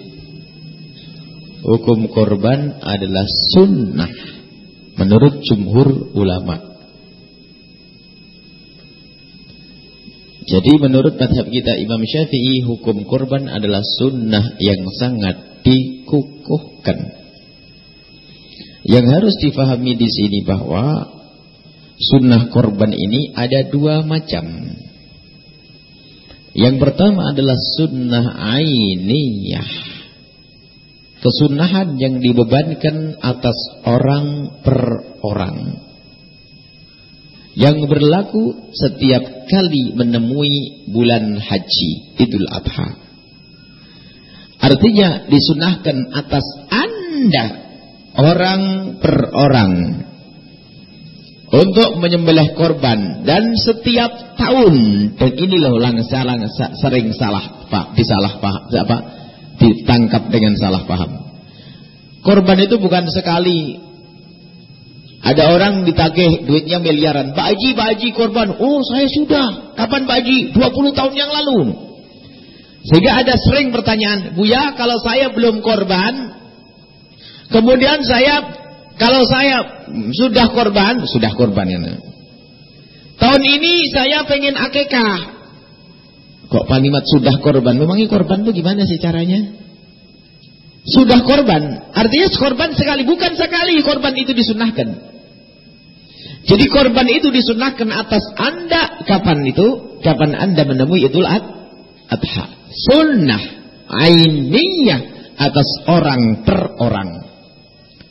Speaker 3: Hukum korban adalah sunnah menurut jumhur ulama. Jadi menurut madhab kita Imam Syafi'i hukum korban adalah sunnah yang sangat dikukuhkan. Yang harus difahami di sini bahwa sunnah korban ini ada dua macam. Yang pertama adalah sunnah ainiyah. Kesunahan yang dibebankan atas orang per orang yang berlaku setiap kali menemui bulan haji Idul Adha. Artinya disunahkan atas Anda orang per orang untuk menyembelih korban dan setiap tahun dan ini loh langsa sering salah pak disalah pak apa ditangkap dengan salah paham. Korban itu bukan sekali ada orang ditagih duitnya miliaran. Pak Haji, Pak Haji korban. Oh saya sudah. Kapan Pak Haji? 20 tahun yang lalu. Sehingga ada sering pertanyaan. Buya kalau saya belum korban. Kemudian saya. Kalau saya sudah korban. Sudah korban ya. Tahun ini saya pengen akekah. Kok Panimat sudah korban? Memangnya korban itu gimana sih caranya? Sudah korban. Artinya korban sekali. Bukan sekali korban itu disunahkan. Jadi korban itu disunahkan atas anda kapan itu? Kapan anda menemui idul adha. Sunnah ainiyah atas orang per orang.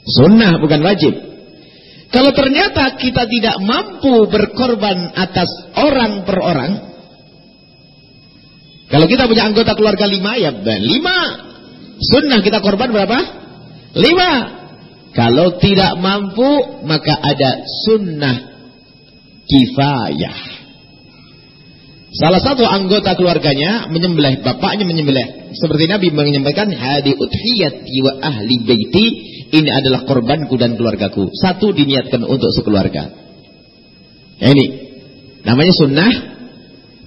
Speaker 3: Sunnah bukan wajib. Kalau ternyata kita tidak mampu berkorban atas orang per orang. Kalau kita punya anggota keluarga lima ya lima. Sunnah kita korban berapa? Lima. Kalau tidak mampu maka ada sunnah kifayah. Salah satu anggota keluarganya menyembelih, bapaknya menyembelih. Seperti Nabi menyampaikan, hadi udhiyati wa ahli baiti, ini adalah korbanku dan keluargaku. Satu diniatkan untuk sekeluarga. Ini namanya sunnah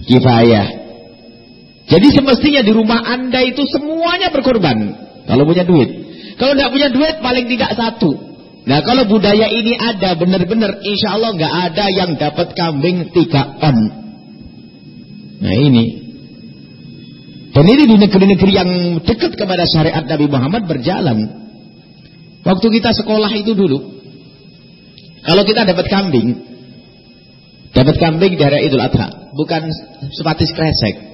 Speaker 3: kifayah. Jadi semestinya di rumah Anda itu semuanya berkorban kalau punya duit. Kalau tidak punya duit paling tidak satu. Nah kalau budaya ini ada benar-benar insya Allah nggak ada yang dapat kambing tiga on. Nah ini. Dan ini di negeri-negeri yang dekat kepada syariat Nabi Muhammad berjalan. Waktu kita sekolah itu dulu. Kalau kita dapat kambing. Dapat kambing dari Idul Adha. Bukan sepatis kresek.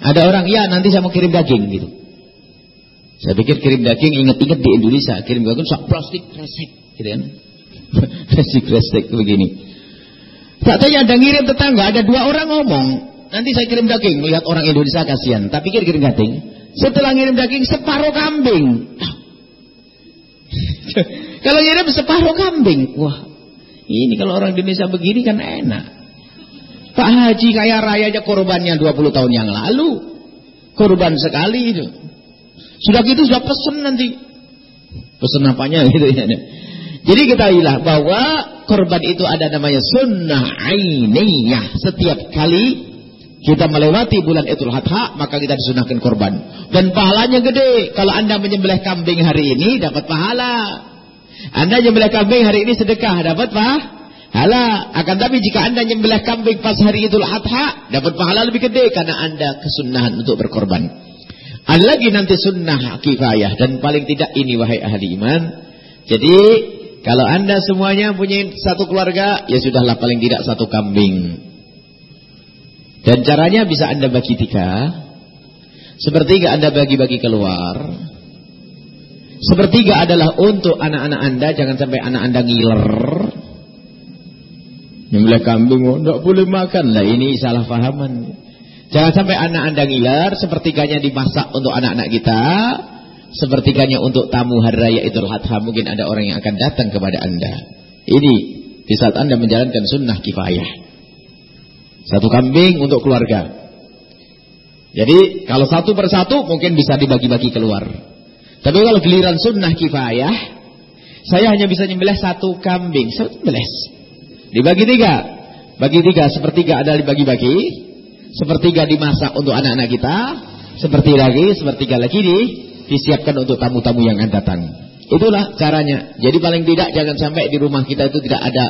Speaker 3: Ada orang, ya nanti saya mau kirim daging gitu. Saya pikir kirim daging ingat-ingat di Indonesia kirim daging sak plastik kresek, gitu kan? plastik kresek begini. Tak tanya ada ngirim tetangga, ada dua orang ngomong, nanti saya kirim daging, melihat orang Indonesia kasihan. Tapi pikir kirim daging, setelah ngirim daging separuh kambing. kalau ngirim separuh kambing, wah ini kalau orang Indonesia begini kan enak. Pak Haji kaya raya aja korbannya 20 tahun yang lalu. Korban sekali itu. Sudah gitu sudah pesen nanti. Pesen apanya gitu ya. Jadi kita ilah bahwa korban itu ada namanya sunnah ainiyah. Setiap kali kita melewati bulan Idul Adha, maka kita disunahkan korban. Dan pahalanya gede. Kalau Anda menyembelih kambing hari ini dapat pahala. Anda menyembelih kambing hari ini sedekah dapat pahala. Akan tapi jika Anda menyembelih kambing pas hari Idul Adha, dapat pahala lebih gede karena Anda kesunahan untuk berkorban. Ada lagi nanti sunnah kifayah dan paling tidak ini wahai ahli iman. Jadi kalau anda semuanya punya satu keluarga, ya sudahlah paling tidak satu kambing. Dan caranya bisa anda bagi tiga. Sepertiga anda bagi-bagi keluar. Sepertiga adalah untuk anak-anak anda, jangan sampai anak anda ngiler. Nyembelih kambing, oh, boleh makan. Lah ini salah fahaman. Jangan sampai anak anda ngiler, sepertiganya dimasak untuk anak-anak kita, sepertiganya untuk tamu hari raya Idul Adha, mungkin ada orang yang akan datang kepada anda. Ini di saat anda menjalankan sunnah kifayah. Satu kambing untuk keluarga. Jadi kalau satu persatu mungkin bisa dibagi-bagi keluar. Tapi kalau giliran sunnah kifayah, saya hanya bisa nyembelih satu kambing, sembelih. Dibagi tiga, bagi tiga, sepertiga ada dibagi-bagi, sepertiga dimasak untuk anak-anak kita, seperti lagi, sepertiga lagi di, disiapkan untuk tamu-tamu yang akan datang. Itulah caranya. Jadi paling tidak jangan sampai di rumah kita itu tidak ada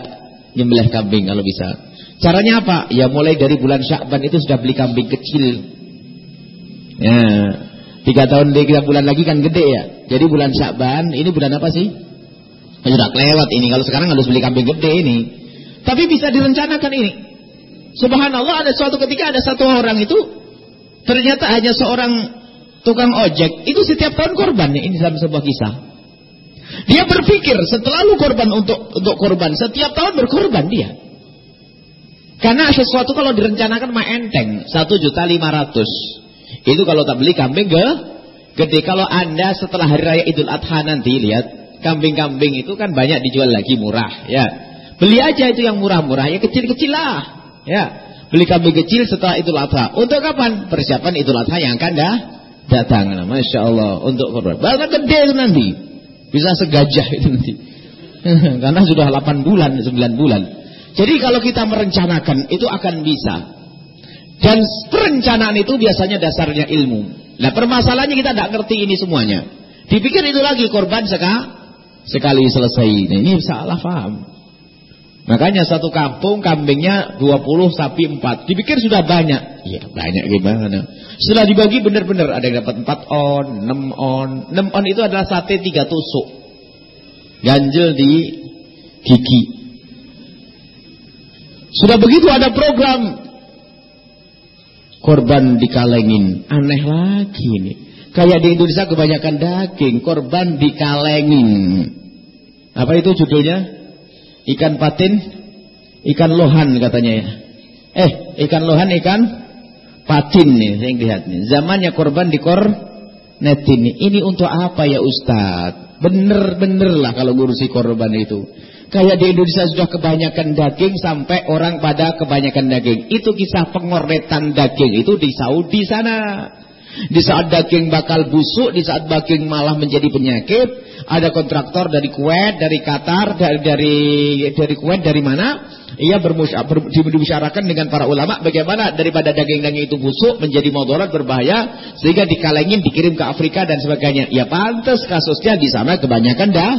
Speaker 3: nyembelih kambing kalau bisa. Caranya apa? Ya mulai dari bulan Syakban itu sudah beli kambing kecil. Ya, tiga tahun tiga bulan lagi kan gede ya. Jadi bulan Syakban ini bulan apa sih? Sudah kelewat ini. Kalau sekarang harus beli kambing gede ini. Tapi bisa direncanakan ini. Subhanallah ada suatu ketika ada satu orang itu ternyata hanya seorang tukang ojek itu setiap tahun korban ini dalam sebuah kisah. Dia berpikir setelah lu korban untuk untuk korban setiap tahun berkorban dia. Karena sesuatu kalau direncanakan mah enteng satu juta lima ratus itu kalau tak beli kambing ke gede kalau anda setelah hari raya Idul Adha nanti lihat kambing-kambing itu kan banyak dijual lagi murah ya beli aja itu yang murah-murah ya kecil-kecil lah ya beli kambing kecil setelah Idul Adha untuk kapan persiapan Idul Adha yang akan dah datang nah, masya Allah untuk korban bahkan gede itu nanti bisa segajah itu nanti karena sudah 8 bulan 9 bulan jadi kalau kita merencanakan itu akan bisa. Dan perencanaan itu biasanya dasarnya ilmu. Nah permasalahannya kita tidak ngerti ini semuanya. Dipikir itu lagi korban seka, sekali selesai. Nah, ini salah paham. Makanya satu kampung kambingnya 20 sapi 4. Dipikir sudah banyak. Iya banyak gimana. Setelah dibagi benar-benar ada yang dapat 4 on, 6 on. 6 on itu adalah sate 3 tusuk. Ganjel di gigi. Sudah begitu ada program korban dikalengin. Aneh lagi nih. Kayak di Indonesia kebanyakan daging, korban dikalengin. Apa itu judulnya? Ikan patin, ikan lohan katanya ya. Eh, ikan lohan, ikan patin nih, saya lihat nih. Zamannya korban dikor netin Ini untuk apa ya Ustadz? Bener-bener lah kalau ngurusi korban itu. Kayak di Indonesia sudah kebanyakan daging sampai orang pada kebanyakan daging. Itu kisah pengornetan daging itu di Saudi sana. Di saat daging bakal busuk, di saat daging malah menjadi penyakit, ada kontraktor dari Kuwait, dari Qatar, dari dari dari Kuwait, dari mana? Ia bermusyarakat dengan para ulama bagaimana daripada daging-daging itu busuk menjadi modorat berbahaya sehingga dikalengin dikirim ke Afrika dan sebagainya. Ya pantas kasusnya di sana kebanyakan dah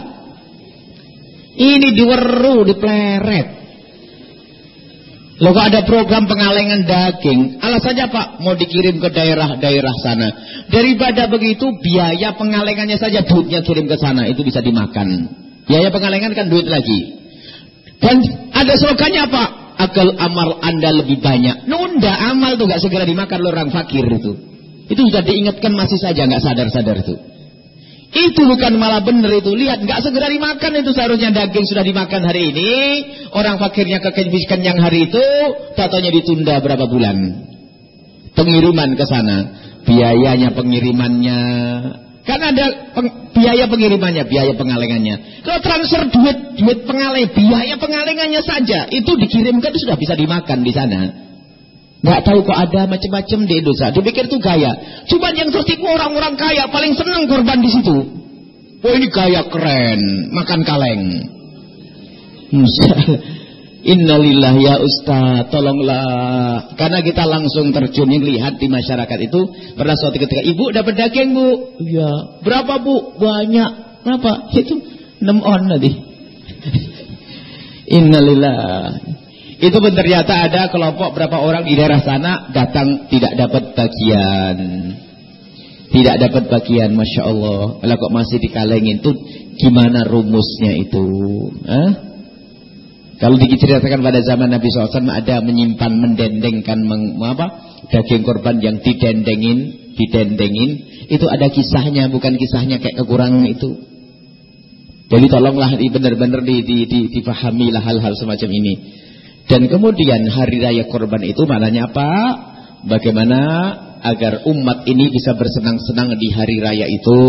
Speaker 3: ini diweru, dipleret. Loh kok ada program pengalengan daging. Alasannya Pak, mau dikirim ke daerah-daerah sana. Daripada begitu, biaya pengalengannya saja duitnya kirim ke sana, itu bisa dimakan. Biaya pengalengan kan duit lagi. Dan ada slogannya Pak, agar amal Anda lebih banyak. Nunda amal tuh gak segera dimakan orang fakir itu. Itu sudah diingatkan masih saja gak sadar-sadar itu. Itu bukan malah benar itu. Lihat, nggak segera dimakan itu seharusnya daging sudah dimakan hari ini. Orang fakirnya kekenyikan yang hari itu, tatanya ditunda berapa bulan. Pengiriman ke sana. Biayanya pengirimannya. Kan ada peng, biaya pengirimannya, biaya pengalengannya. Kalau transfer duit, duit pengaleng, biaya pengalengannya saja. Itu dikirimkan itu sudah bisa dimakan di sana. Gak tahu kok ada macam-macam di Indonesia. Dipikir itu gaya. Cuma yang tertipu orang-orang kaya paling senang korban di situ. Oh ini gaya keren, makan kaleng. Innalillah ya Ustaz, tolonglah. Karena kita langsung terjun lihat di masyarakat itu. Pernah suatu ketika, ibu dapat daging bu? Iya. Berapa bu? Banyak. Berapa? Itu 6 on tadi. Innalillah. Itu pun ternyata ada kelompok berapa orang di daerah sana datang tidak dapat bagian. Tidak dapat bagian, Masya Allah. Kalau kok masih dikalengin itu gimana rumusnya itu? Hah? Kalau diceritakan pada zaman Nabi SAW ada menyimpan, mendendengkan meng, apa, daging korban yang didendengin, didendengin. Itu ada kisahnya, bukan kisahnya kayak kekurangan itu. Jadi tolonglah benar-benar di, di, di, dipahamilah hal-hal semacam ini. Dan kemudian hari raya korban itu maknanya apa? Bagaimana agar umat ini bisa bersenang-senang di hari raya itu.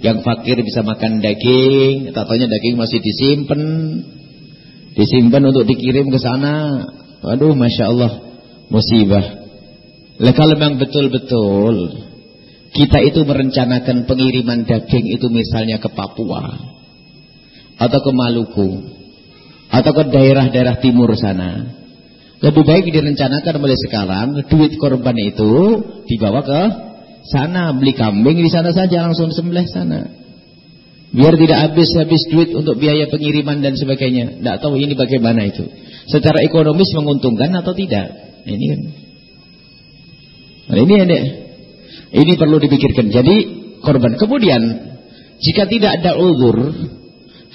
Speaker 3: Yang fakir bisa makan daging, tatanya daging masih disimpan. Disimpan untuk dikirim ke sana. Waduh, Masya Allah, musibah. Lah kalau memang betul-betul kita itu merencanakan pengiriman daging itu misalnya ke Papua atau ke Maluku atau ke daerah-daerah timur sana. Lebih baik direncanakan mulai sekarang duit korban itu dibawa ke sana beli kambing di sana saja langsung sembelih sana. Biar tidak habis-habis duit untuk biaya pengiriman dan sebagainya. Tidak tahu ini bagaimana itu. Secara ekonomis menguntungkan atau tidak. Ini kan. Nah, ini ini ini perlu dipikirkan. Jadi korban. Kemudian jika tidak ada uzur,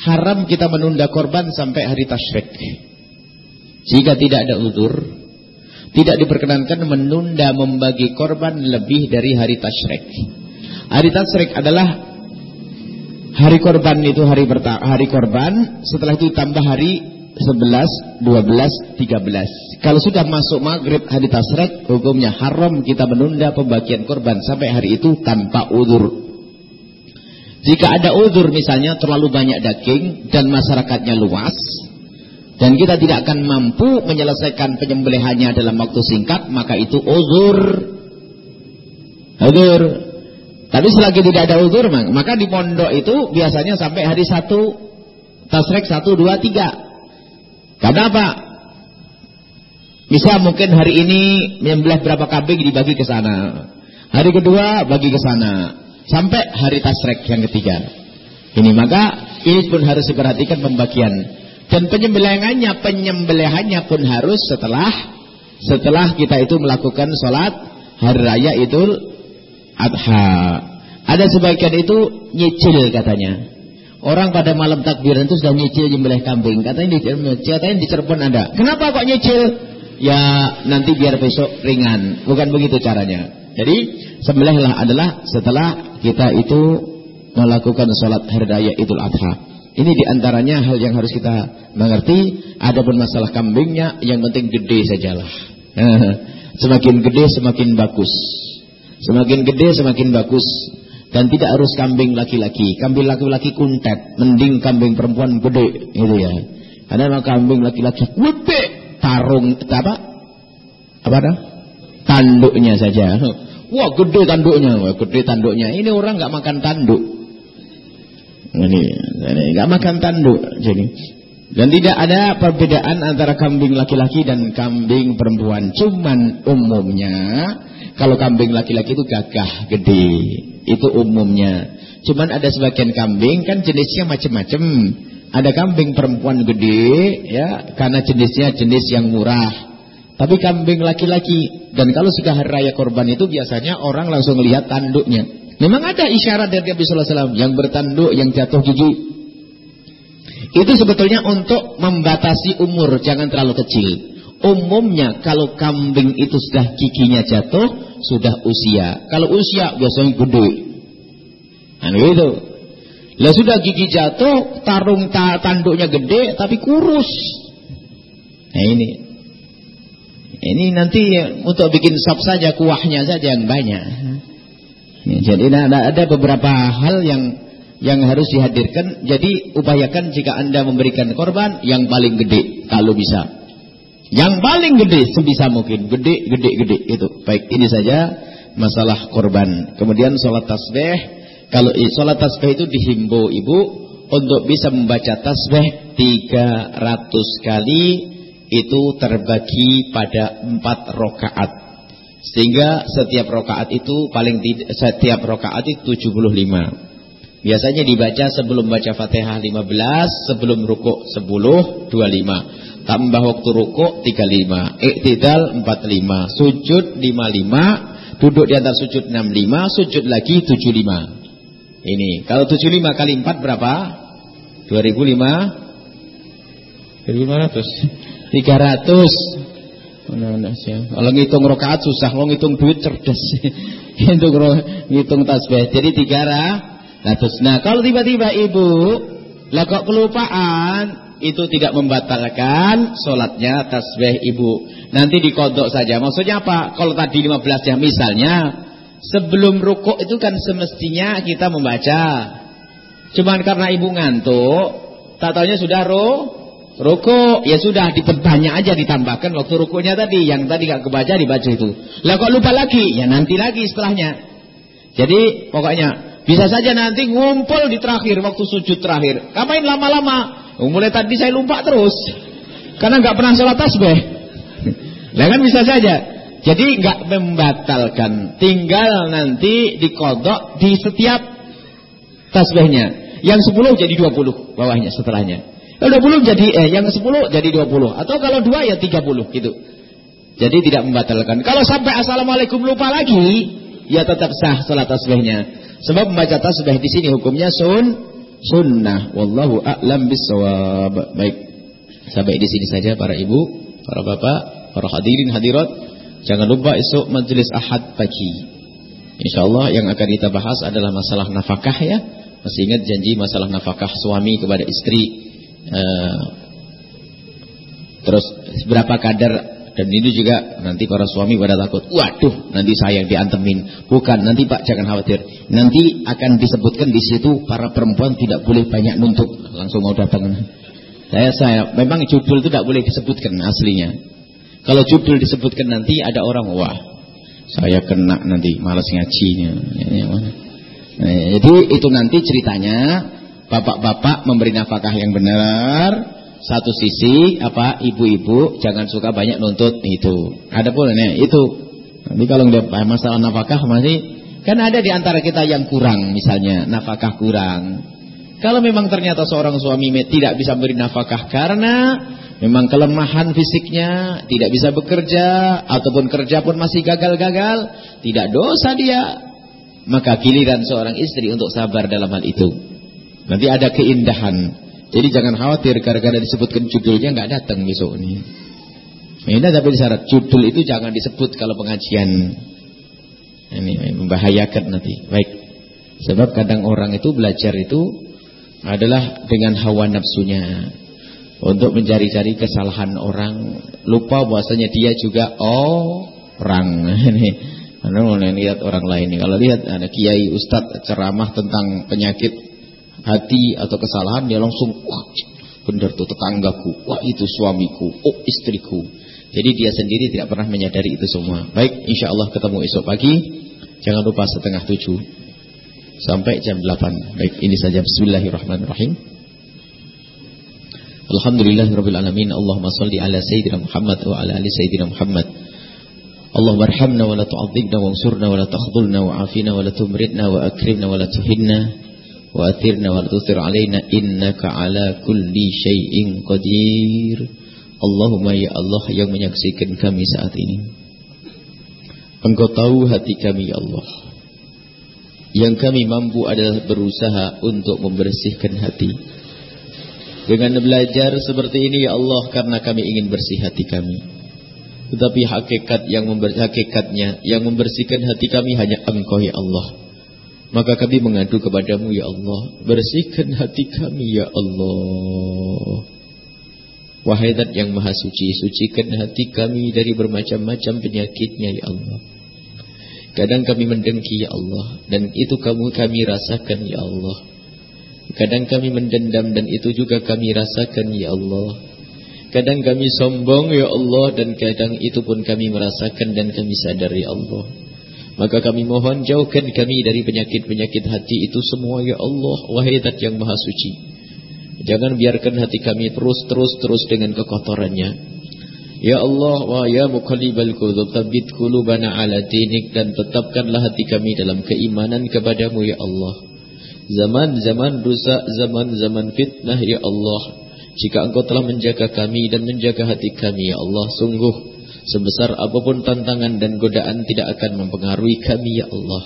Speaker 3: haram kita menunda korban sampai hari tasyrik. Jika tidak ada uzur, tidak diperkenankan menunda membagi korban lebih dari hari tasyrik. Hari tasyrik adalah Hari korban itu hari hari korban, setelah itu tambah hari 11, 12, 13. Kalau sudah masuk maghrib hari tasrek, hukumnya haram kita menunda pembagian korban sampai hari itu tanpa udur. Jika ada udur misalnya terlalu banyak daging dan masyarakatnya luas, dan kita tidak akan mampu menyelesaikan penyembelihannya dalam waktu singkat, maka itu uzur. Uzur. Tapi selagi tidak ada uzur, maka di pondok itu biasanya sampai hari satu, tasrek satu, dua, tiga. Karena apa? Bisa mungkin hari ini menyembelih berapa kambing dibagi ke sana. Hari kedua bagi ke sana. Sampai hari tasrek yang ketiga. Ini maka ini pun harus diperhatikan pembagian. Dan penyembelihannya, penyembelihannya pun harus setelah setelah kita itu melakukan sholat hari raya Idul adha. Ada sebagian itu nyicil katanya. Orang pada malam takbiran itu sudah nyicil jembelih kambing. Katanya di katanya di Cirebon ada. Kenapa kok nyicil? Ya nanti biar besok ringan. Bukan begitu caranya. Jadi sembelihlah adalah setelah kita itu melakukan sholat hari raya Idul Adha. Ini di antaranya hal yang harus kita mengerti. Adapun masalah kambingnya, yang penting gede sajalah. Semakin gede semakin bagus. Semakin gede semakin bagus. Dan tidak harus kambing laki-laki. Kambing laki-laki kuntet. Mending kambing perempuan gede. Gitu ya. Karena kambing laki-laki gede. Tarung. Apa? Apa dah? Tanduknya saja. Wah gede tanduknya. Wah gede tanduknya. Ini orang nggak makan tanduk. Ini, ini nggak makan tanduk. Jadi dan tidak ada perbedaan antara kambing laki-laki dan kambing perempuan. Cuman umumnya kalau kambing laki-laki itu gagah, gede. Itu umumnya. Cuman ada sebagian kambing kan jenisnya macam-macam. Ada kambing perempuan gede ya karena jenisnya jenis yang murah. Tapi kambing laki-laki dan kalau sudah hari raya korban itu biasanya orang langsung lihat tanduknya. Memang ada isyarat dari Nabi sallallahu alaihi wasallam yang bertanduk, yang jatuh gigi. Itu sebetulnya untuk membatasi umur, jangan terlalu kecil. Umumnya kalau kambing itu sudah giginya jatuh, sudah usia. Kalau usia biasanya gede. Nah itu. Lah sudah gigi jatuh, tarung ta tanduknya gede tapi kurus. Nah ini. Ini nanti untuk bikin sop saja kuahnya saja yang banyak. Jadi ada, ada beberapa hal yang yang harus dihadirkan. Jadi upayakan jika Anda memberikan korban yang paling gede kalau bisa. Yang paling gede sebisa mungkin, gede, gede, gede itu. Baik, ini saja masalah korban. Kemudian sholat tasbih, kalau sholat tasbih itu dihimbau ibu untuk bisa membaca tasbih 300 kali itu terbagi pada 4 rokaat. Sehingga setiap rokaat itu paling setiap rokaat itu 75. Biasanya dibaca sebelum baca Fatihah 15, sebelum rukuk 10, 25 tambah waktu rukuk 35, iktidal 45, sujud 55, duduk di antara sujud 65, sujud lagi 75. Ini, kalau 75 kali 4 berapa? 2005 2500 300 kalau ngitung rokaat susah, kalau ngitung duit cerdas. ngitung ngitung tasbih. Jadi 300. Nah, kalau tiba-tiba ibu lah kok kelupaan, itu tidak membatalkan sholatnya tasbih ibu. Nanti dikodok saja. Maksudnya apa? Kalau tadi 15 jam misalnya, sebelum rukuk itu kan semestinya kita membaca. Cuman karena ibu ngantuk, tak tahunya sudah ro, Ruko ya sudah diperbanyak aja ditambahkan waktu rukunya tadi yang tadi gak kebaca dibaca itu. Lah kok lupa lagi? Ya nanti lagi setelahnya. Jadi pokoknya bisa saja nanti ngumpul di terakhir waktu sujud terakhir. Ngapain lama-lama? Oh, mulai tadi saya lupa terus. Karena nggak pernah sholat tasbih. Lah kan bisa saja. Jadi nggak membatalkan. Tinggal nanti dikodok di setiap tasbihnya. Yang 10 jadi 20 bawahnya setelahnya. Kalau 20 jadi eh yang 10 jadi 20 atau kalau dua ya 30 gitu. Jadi tidak membatalkan. Kalau sampai assalamualaikum lupa lagi, ya tetap sah salat tasbihnya. Sebab membaca tasbih di sini hukumnya sun sunnah. Wallahu a'lam bissawab. Baik. Sampai di sini saja para ibu, para bapak, para hadirin hadirat. Jangan lupa esok majelis Ahad pagi. Insyaallah yang akan kita bahas adalah masalah nafkah ya. Masih ingat janji masalah nafkah suami kepada istri Eh, terus berapa kadar dan ini juga nanti para suami pada takut waduh nanti saya yang diantemin. Bukan nanti pak jangan khawatir. Nanti akan disebutkan di situ para perempuan tidak boleh banyak nuntut langsung mau datang. Saya saya memang judul itu tidak boleh disebutkan aslinya. Kalau judul disebutkan nanti ada orang wah saya kena nanti malas ngajinya. Nah, jadi itu nanti ceritanya bapak-bapak memberi nafkah yang benar. Satu sisi apa ibu-ibu jangan suka banyak nuntut itu. Ada pun ini itu. Nanti kalau nggak masalah nafkah masih kan ada di antara kita yang kurang misalnya nafkah kurang. Kalau memang ternyata seorang suami tidak bisa beri nafkah karena memang kelemahan fisiknya, tidak bisa bekerja ataupun kerja pun masih gagal-gagal, tidak dosa dia. Maka giliran seorang istri untuk sabar dalam hal itu. Nanti ada keindahan. Jadi jangan khawatir gara-gara disebutkan judulnya nggak datang besok ini. Ini tapi syarat judul itu jangan disebut kalau pengajian. Ini membahayakan nanti. Baik. Sebab kadang orang itu belajar itu adalah dengan hawa nafsunya. Untuk mencari-cari kesalahan orang. Lupa bahwasanya dia juga orang. Ini. Karena lihat orang lain. Kalau lihat ada kiai ustadz ceramah tentang penyakit hati atau kesalahan dia langsung wah benar tuh tetanggaku, wah itu suamiku, oh istriku. Jadi dia sendiri tidak pernah menyadari itu semua. Baik, insya Allah ketemu esok pagi. Jangan lupa setengah tujuh sampai jam delapan. Baik, ini saja. Bismillahirrahmanirrahim. Alhamdulillahirabbil alamin. Allahumma salli ala sayyidina Muhammad wa ala ali sayyidina Muhammad. Allahumma arhamna wa la tu'adzibna wa ansurna wa la takhdhulna wa afina wa la wa akrimna wa la. وأثرنا ولا علينا إنك على كل شيء قدير Allahumma ya Allah yang menyaksikan kami saat ini Engkau tahu hati kami ya Allah Yang kami mampu adalah berusaha untuk membersihkan hati Dengan belajar seperti ini ya Allah Karena kami ingin bersih hati kami Tetapi hakikat yang hakikatnya Yang membersihkan hati kami hanya Engkau ya Allah maka kami mengadu kepadamu ya Allah. Bersihkan hati kami ya Allah. Wahai dat yang maha suci Sucikan hati kami dari bermacam-macam penyakitnya ya Allah. Kadang kami mendengki ya Allah Dan itu kamu kami rasakan ya Allah. Kadang kami mendendam dan itu juga kami rasakan ya Allah. Kadang kami sombong ya Allah Dan kadang itu pun kami merasakan dan kami sadar ya Allah maka kami mohon jauhkan kami dari penyakit-penyakit hati itu semua ya Allah Wahai yang maha suci. Jangan biarkan hati kami terus-terus-terus dengan kekotorannya. Ya Allah wa ya muqallibal qulub tsabbit qulubana ala dinik dan tetapkanlah hati kami dalam keimanan kepadamu ya Allah. Zaman-zaman dosa, zaman-zaman fitnah ya Allah. Jika engkau telah menjaga kami dan menjaga hati kami ya Allah Sungguh Sebesar apa pun tantangan dan godaan tidak akan mempengaruhi kami ya Allah.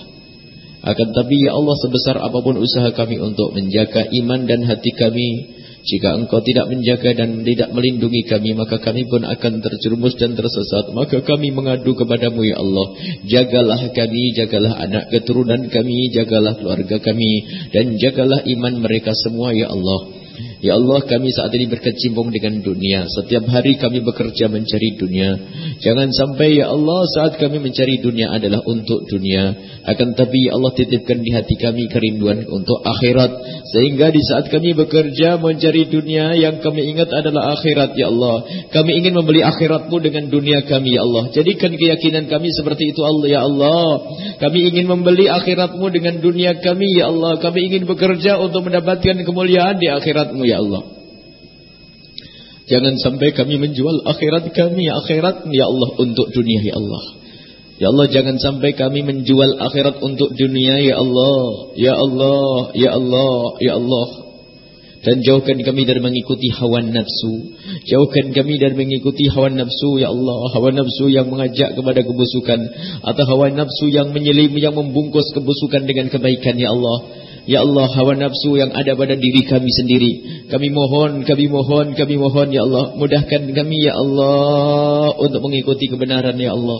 Speaker 3: Akan tapi ya Allah sebesar apa pun usaha kami untuk menjaga iman dan hati kami. Jika engkau tidak menjaga dan tidak melindungi kami Maka kami pun akan terjerumus dan tersesat Maka kami mengadu kepadamu ya Allah Jagalah kami, jagalah anak keturunan kami Jagalah keluarga kami Dan jagalah iman mereka semua ya Allah Ya Allah kami saat ini berkecimpung dengan dunia. Setiap hari kami bekerja mencari dunia. Jangan sampai ya Allah saat kami mencari dunia adalah untuk dunia. Akan tapi ya Allah titipkan di hati kami kerinduan untuk akhirat. Sehingga di saat kami bekerja mencari dunia Yang kami ingat adalah akhirat ya Allah. Kami ingin membeli akhiratmu dengan dunia kami ya Allah. Jadikan keyakinan kami seperti itu Allah ya Allah. Kami ingin membeli akhiratmu dengan dunia kami ya Allah. Kami ingin bekerja untuk mendapatkan kemuliaan di akhiratmu ya Allah. Jangan sampai kami menjual akhirat kami, akhirat ya Allah untuk dunia ya Allah. Ya Allah jangan sampai kami menjual akhirat untuk dunia ya Allah. Ya Allah, ya Allah, ya Allah. Dan jauhkan kami dari mengikuti hawa nafsu. Jauhkan kami dari mengikuti hawa nafsu ya Allah. Hawa nafsu yang mengajak kepada kebusukan atau hawa nafsu yang menyelim yang membungkus kebusukan dengan kebaikan ya Allah. Ya Allah hawa nafsu yang ada pada diri kami sendiri. Kami mohon, kami mohon, kami mohon Ya Allah. Mudahkan kami Ya Allah Untuk mengikuti kebenaran Ya Allah.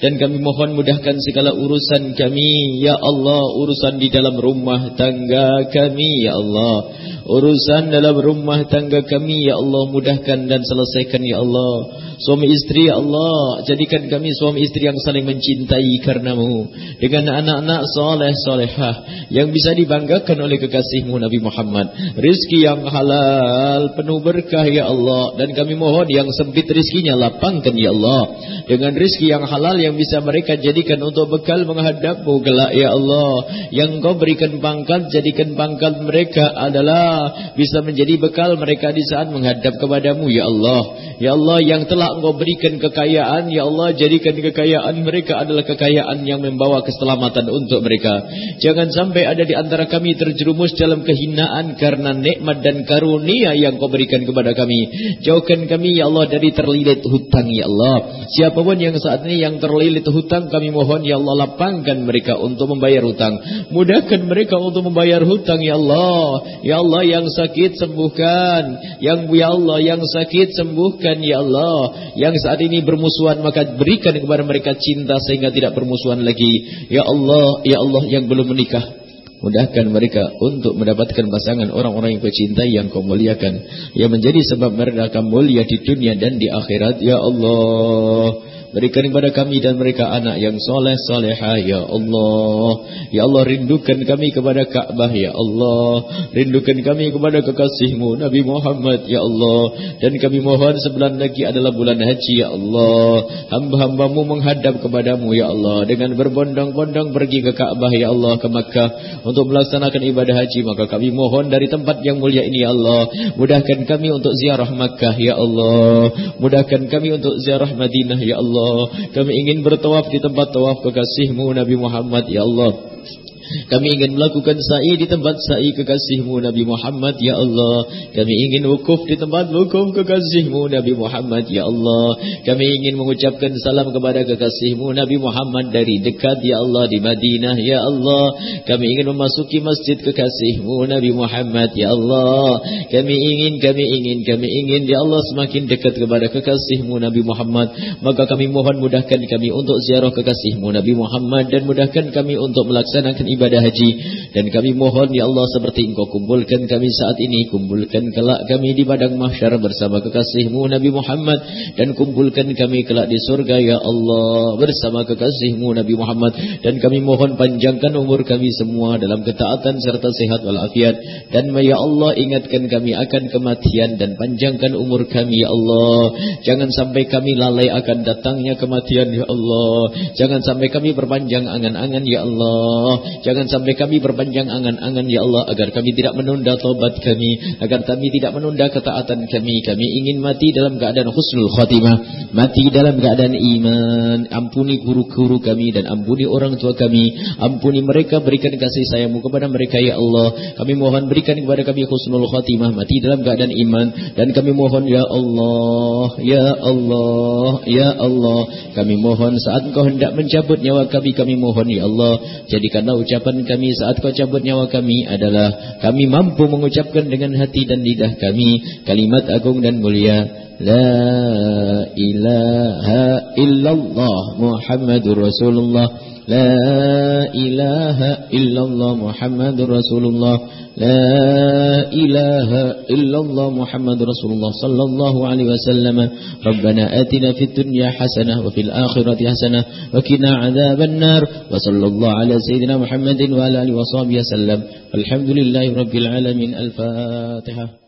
Speaker 3: Dan kami mohon mudahkan segala urusan kami Ya Allah. Urusan di dalam rumah tangga kami Ya Allah. Urusan dalam rumah tangga kami Ya Allah. Mudahkan dan selesaikan Ya Allah Suami istri Ya Allah Jadikan kami suami istri yang saling mencintai karenamu. Dengan anak-anak soleh solehah Yang bisa dibanggakan oleh kekasihmu Nabi Muhammad. Rizki yang halal Penuh berkah Ya Allah. Dan kami mohon yang sempit rizkinya lapangkan Ya Allah. Dengan rizki yang halal yang bisa mereka jadikan untuk bekal menghadapmu kelak ya Allah. Yang kau berikan pangkat jadikan pangkat mereka adalah bisa menjadi bekal mereka di saat menghadap kepadamu ya Allah. Ya Allah yang telah engkau berikan kekayaan. Ya Allah jadikan kekayaan mereka adalah kekayaan yang membawa keselamatan untuk mereka. Jangan sampai ada di antara kami terjerumus dalam kehinaan karena nikmat dan karunia yang kau berikan kepada kami. Jauhkan kami ya Allah dari terlilit hutang ya Allah. Siapa pun yang saat ini yang terlilit hutang kami mohon ya Allah lapangkan mereka untuk membayar hutang. Mudahkan mereka untuk membayar hutang ya Allah. Ya Allah yang sakit sembuhkan. Yang ya Allah yang sakit sembuhkan ya Allah yang saat ini bermusuhan maka berikan kepada mereka cinta sehingga tidak bermusuhan lagi ya Allah ya Allah yang belum menikah Mudahkan mereka untuk mendapatkan pasangan orang-orang yang kau cintai yang kau muliakan. Yang menjadi sebab mereka mulia di dunia dan di akhirat. Ya Allah. Berikan kepada kami dan mereka anak yang soleh soleha ya Allah. Ya Allah rindukan kami kepada Ka'bah ya Allah. Rindukan kami kepada kekasihmu Nabi Muhammad ya Allah. Dan kami mohon sebulan lagi adalah bulan haji ya Allah. Hamba-hambamu menghadap kepadamu ya Allah. Dengan berbondong-bondong pergi ke Ka'bah ya Allah ke Makkah. Untuk melaksanakan ibadah haji. Maka kami mohon dari tempat yang mulia ini ya Allah. Mudahkan kami untuk ziarah Makkah ya Allah. Mudahkan kami untuk ziarah Madinah ya Allah. Kami ingin bertawaf di tempat tawaf kekasihmu Nabi Muhammad ya Allah kami ingin melakukan sa'i di tempat sa'i kekasihmu Nabi Muhammad ya Allah. Kami ingin wukuf di tempat wukuf kekasihmu Nabi Muhammad ya Allah. Kami ingin mengucapkan salam kepada kekasihmu Nabi Muhammad dari dekat ya Allah di Madinah ya Allah. Kami ingin memasuki masjid kekasihmu Nabi Muhammad ya Allah. Kami ingin, kami ingin, kami ingin ya Allah semakin dekat kepada kekasihmu Nabi Muhammad. Maka kami mohon mudahkan kami untuk ziarah kekasihmu Nabi Muhammad dan mudahkan kami untuk melaksanakan ibadah haji. Dan kami mohon ya Allah seperti engkau kumpulkan kami saat ini kumpulkan kelak kami di padang mahsyar bersama kekasihmu Nabi Muhammad dan kumpulkan kami kelak di surga ya Allah bersama kekasihmu Nabi Muhammad. Dan kami mohon panjangkan umur kami semua dalam ketaatan serta sehat walafiat. Dan ya Allah ingatkan kami akan kematian dan panjangkan umur kami ya Allah. Jangan sampai kami lalai akan datangnya kematian ya Allah. Jangan sampai kami berpanjang angan-angan ya Allah Jangan sampai kami berpanjang angan-angan ya Allah agar kami tidak menunda tobat kami, agar kami tidak menunda ketaatan kami. Kami ingin mati dalam keadaan husnul khatimah, mati dalam keadaan iman. Ampuni guru-guru kami dan ampuni orang tua kami. Ampuni mereka, berikan kasih sayangmu kepada mereka ya Allah. Kami mohon berikan kepada kami husnul khatimah, mati dalam keadaan iman dan kami mohon ya Allah, ya Allah, ya Allah. Kami mohon saat Engkau hendak mencabut nyawa kami, kami mohon ya Allah, jadikanlah ucapan ucapan kami saat kau cabut nyawa kami adalah kami mampu mengucapkan dengan hati dan lidah kami kalimat agung dan mulia. La ilaha illallah Muhammadur Rasulullah لا إله إلا الله محمد رسول الله. لا إله إلا الله محمد رسول الله صلى الله عليه وسلم. ربنا آتنا في الدنيا حسنة وفي الآخرة حسنة وكنا عذاب النار. وصلى الله على سيدنا محمد وعلى آله وصحبه وسلم. الحمد لله رب العالمين. الفاتحة.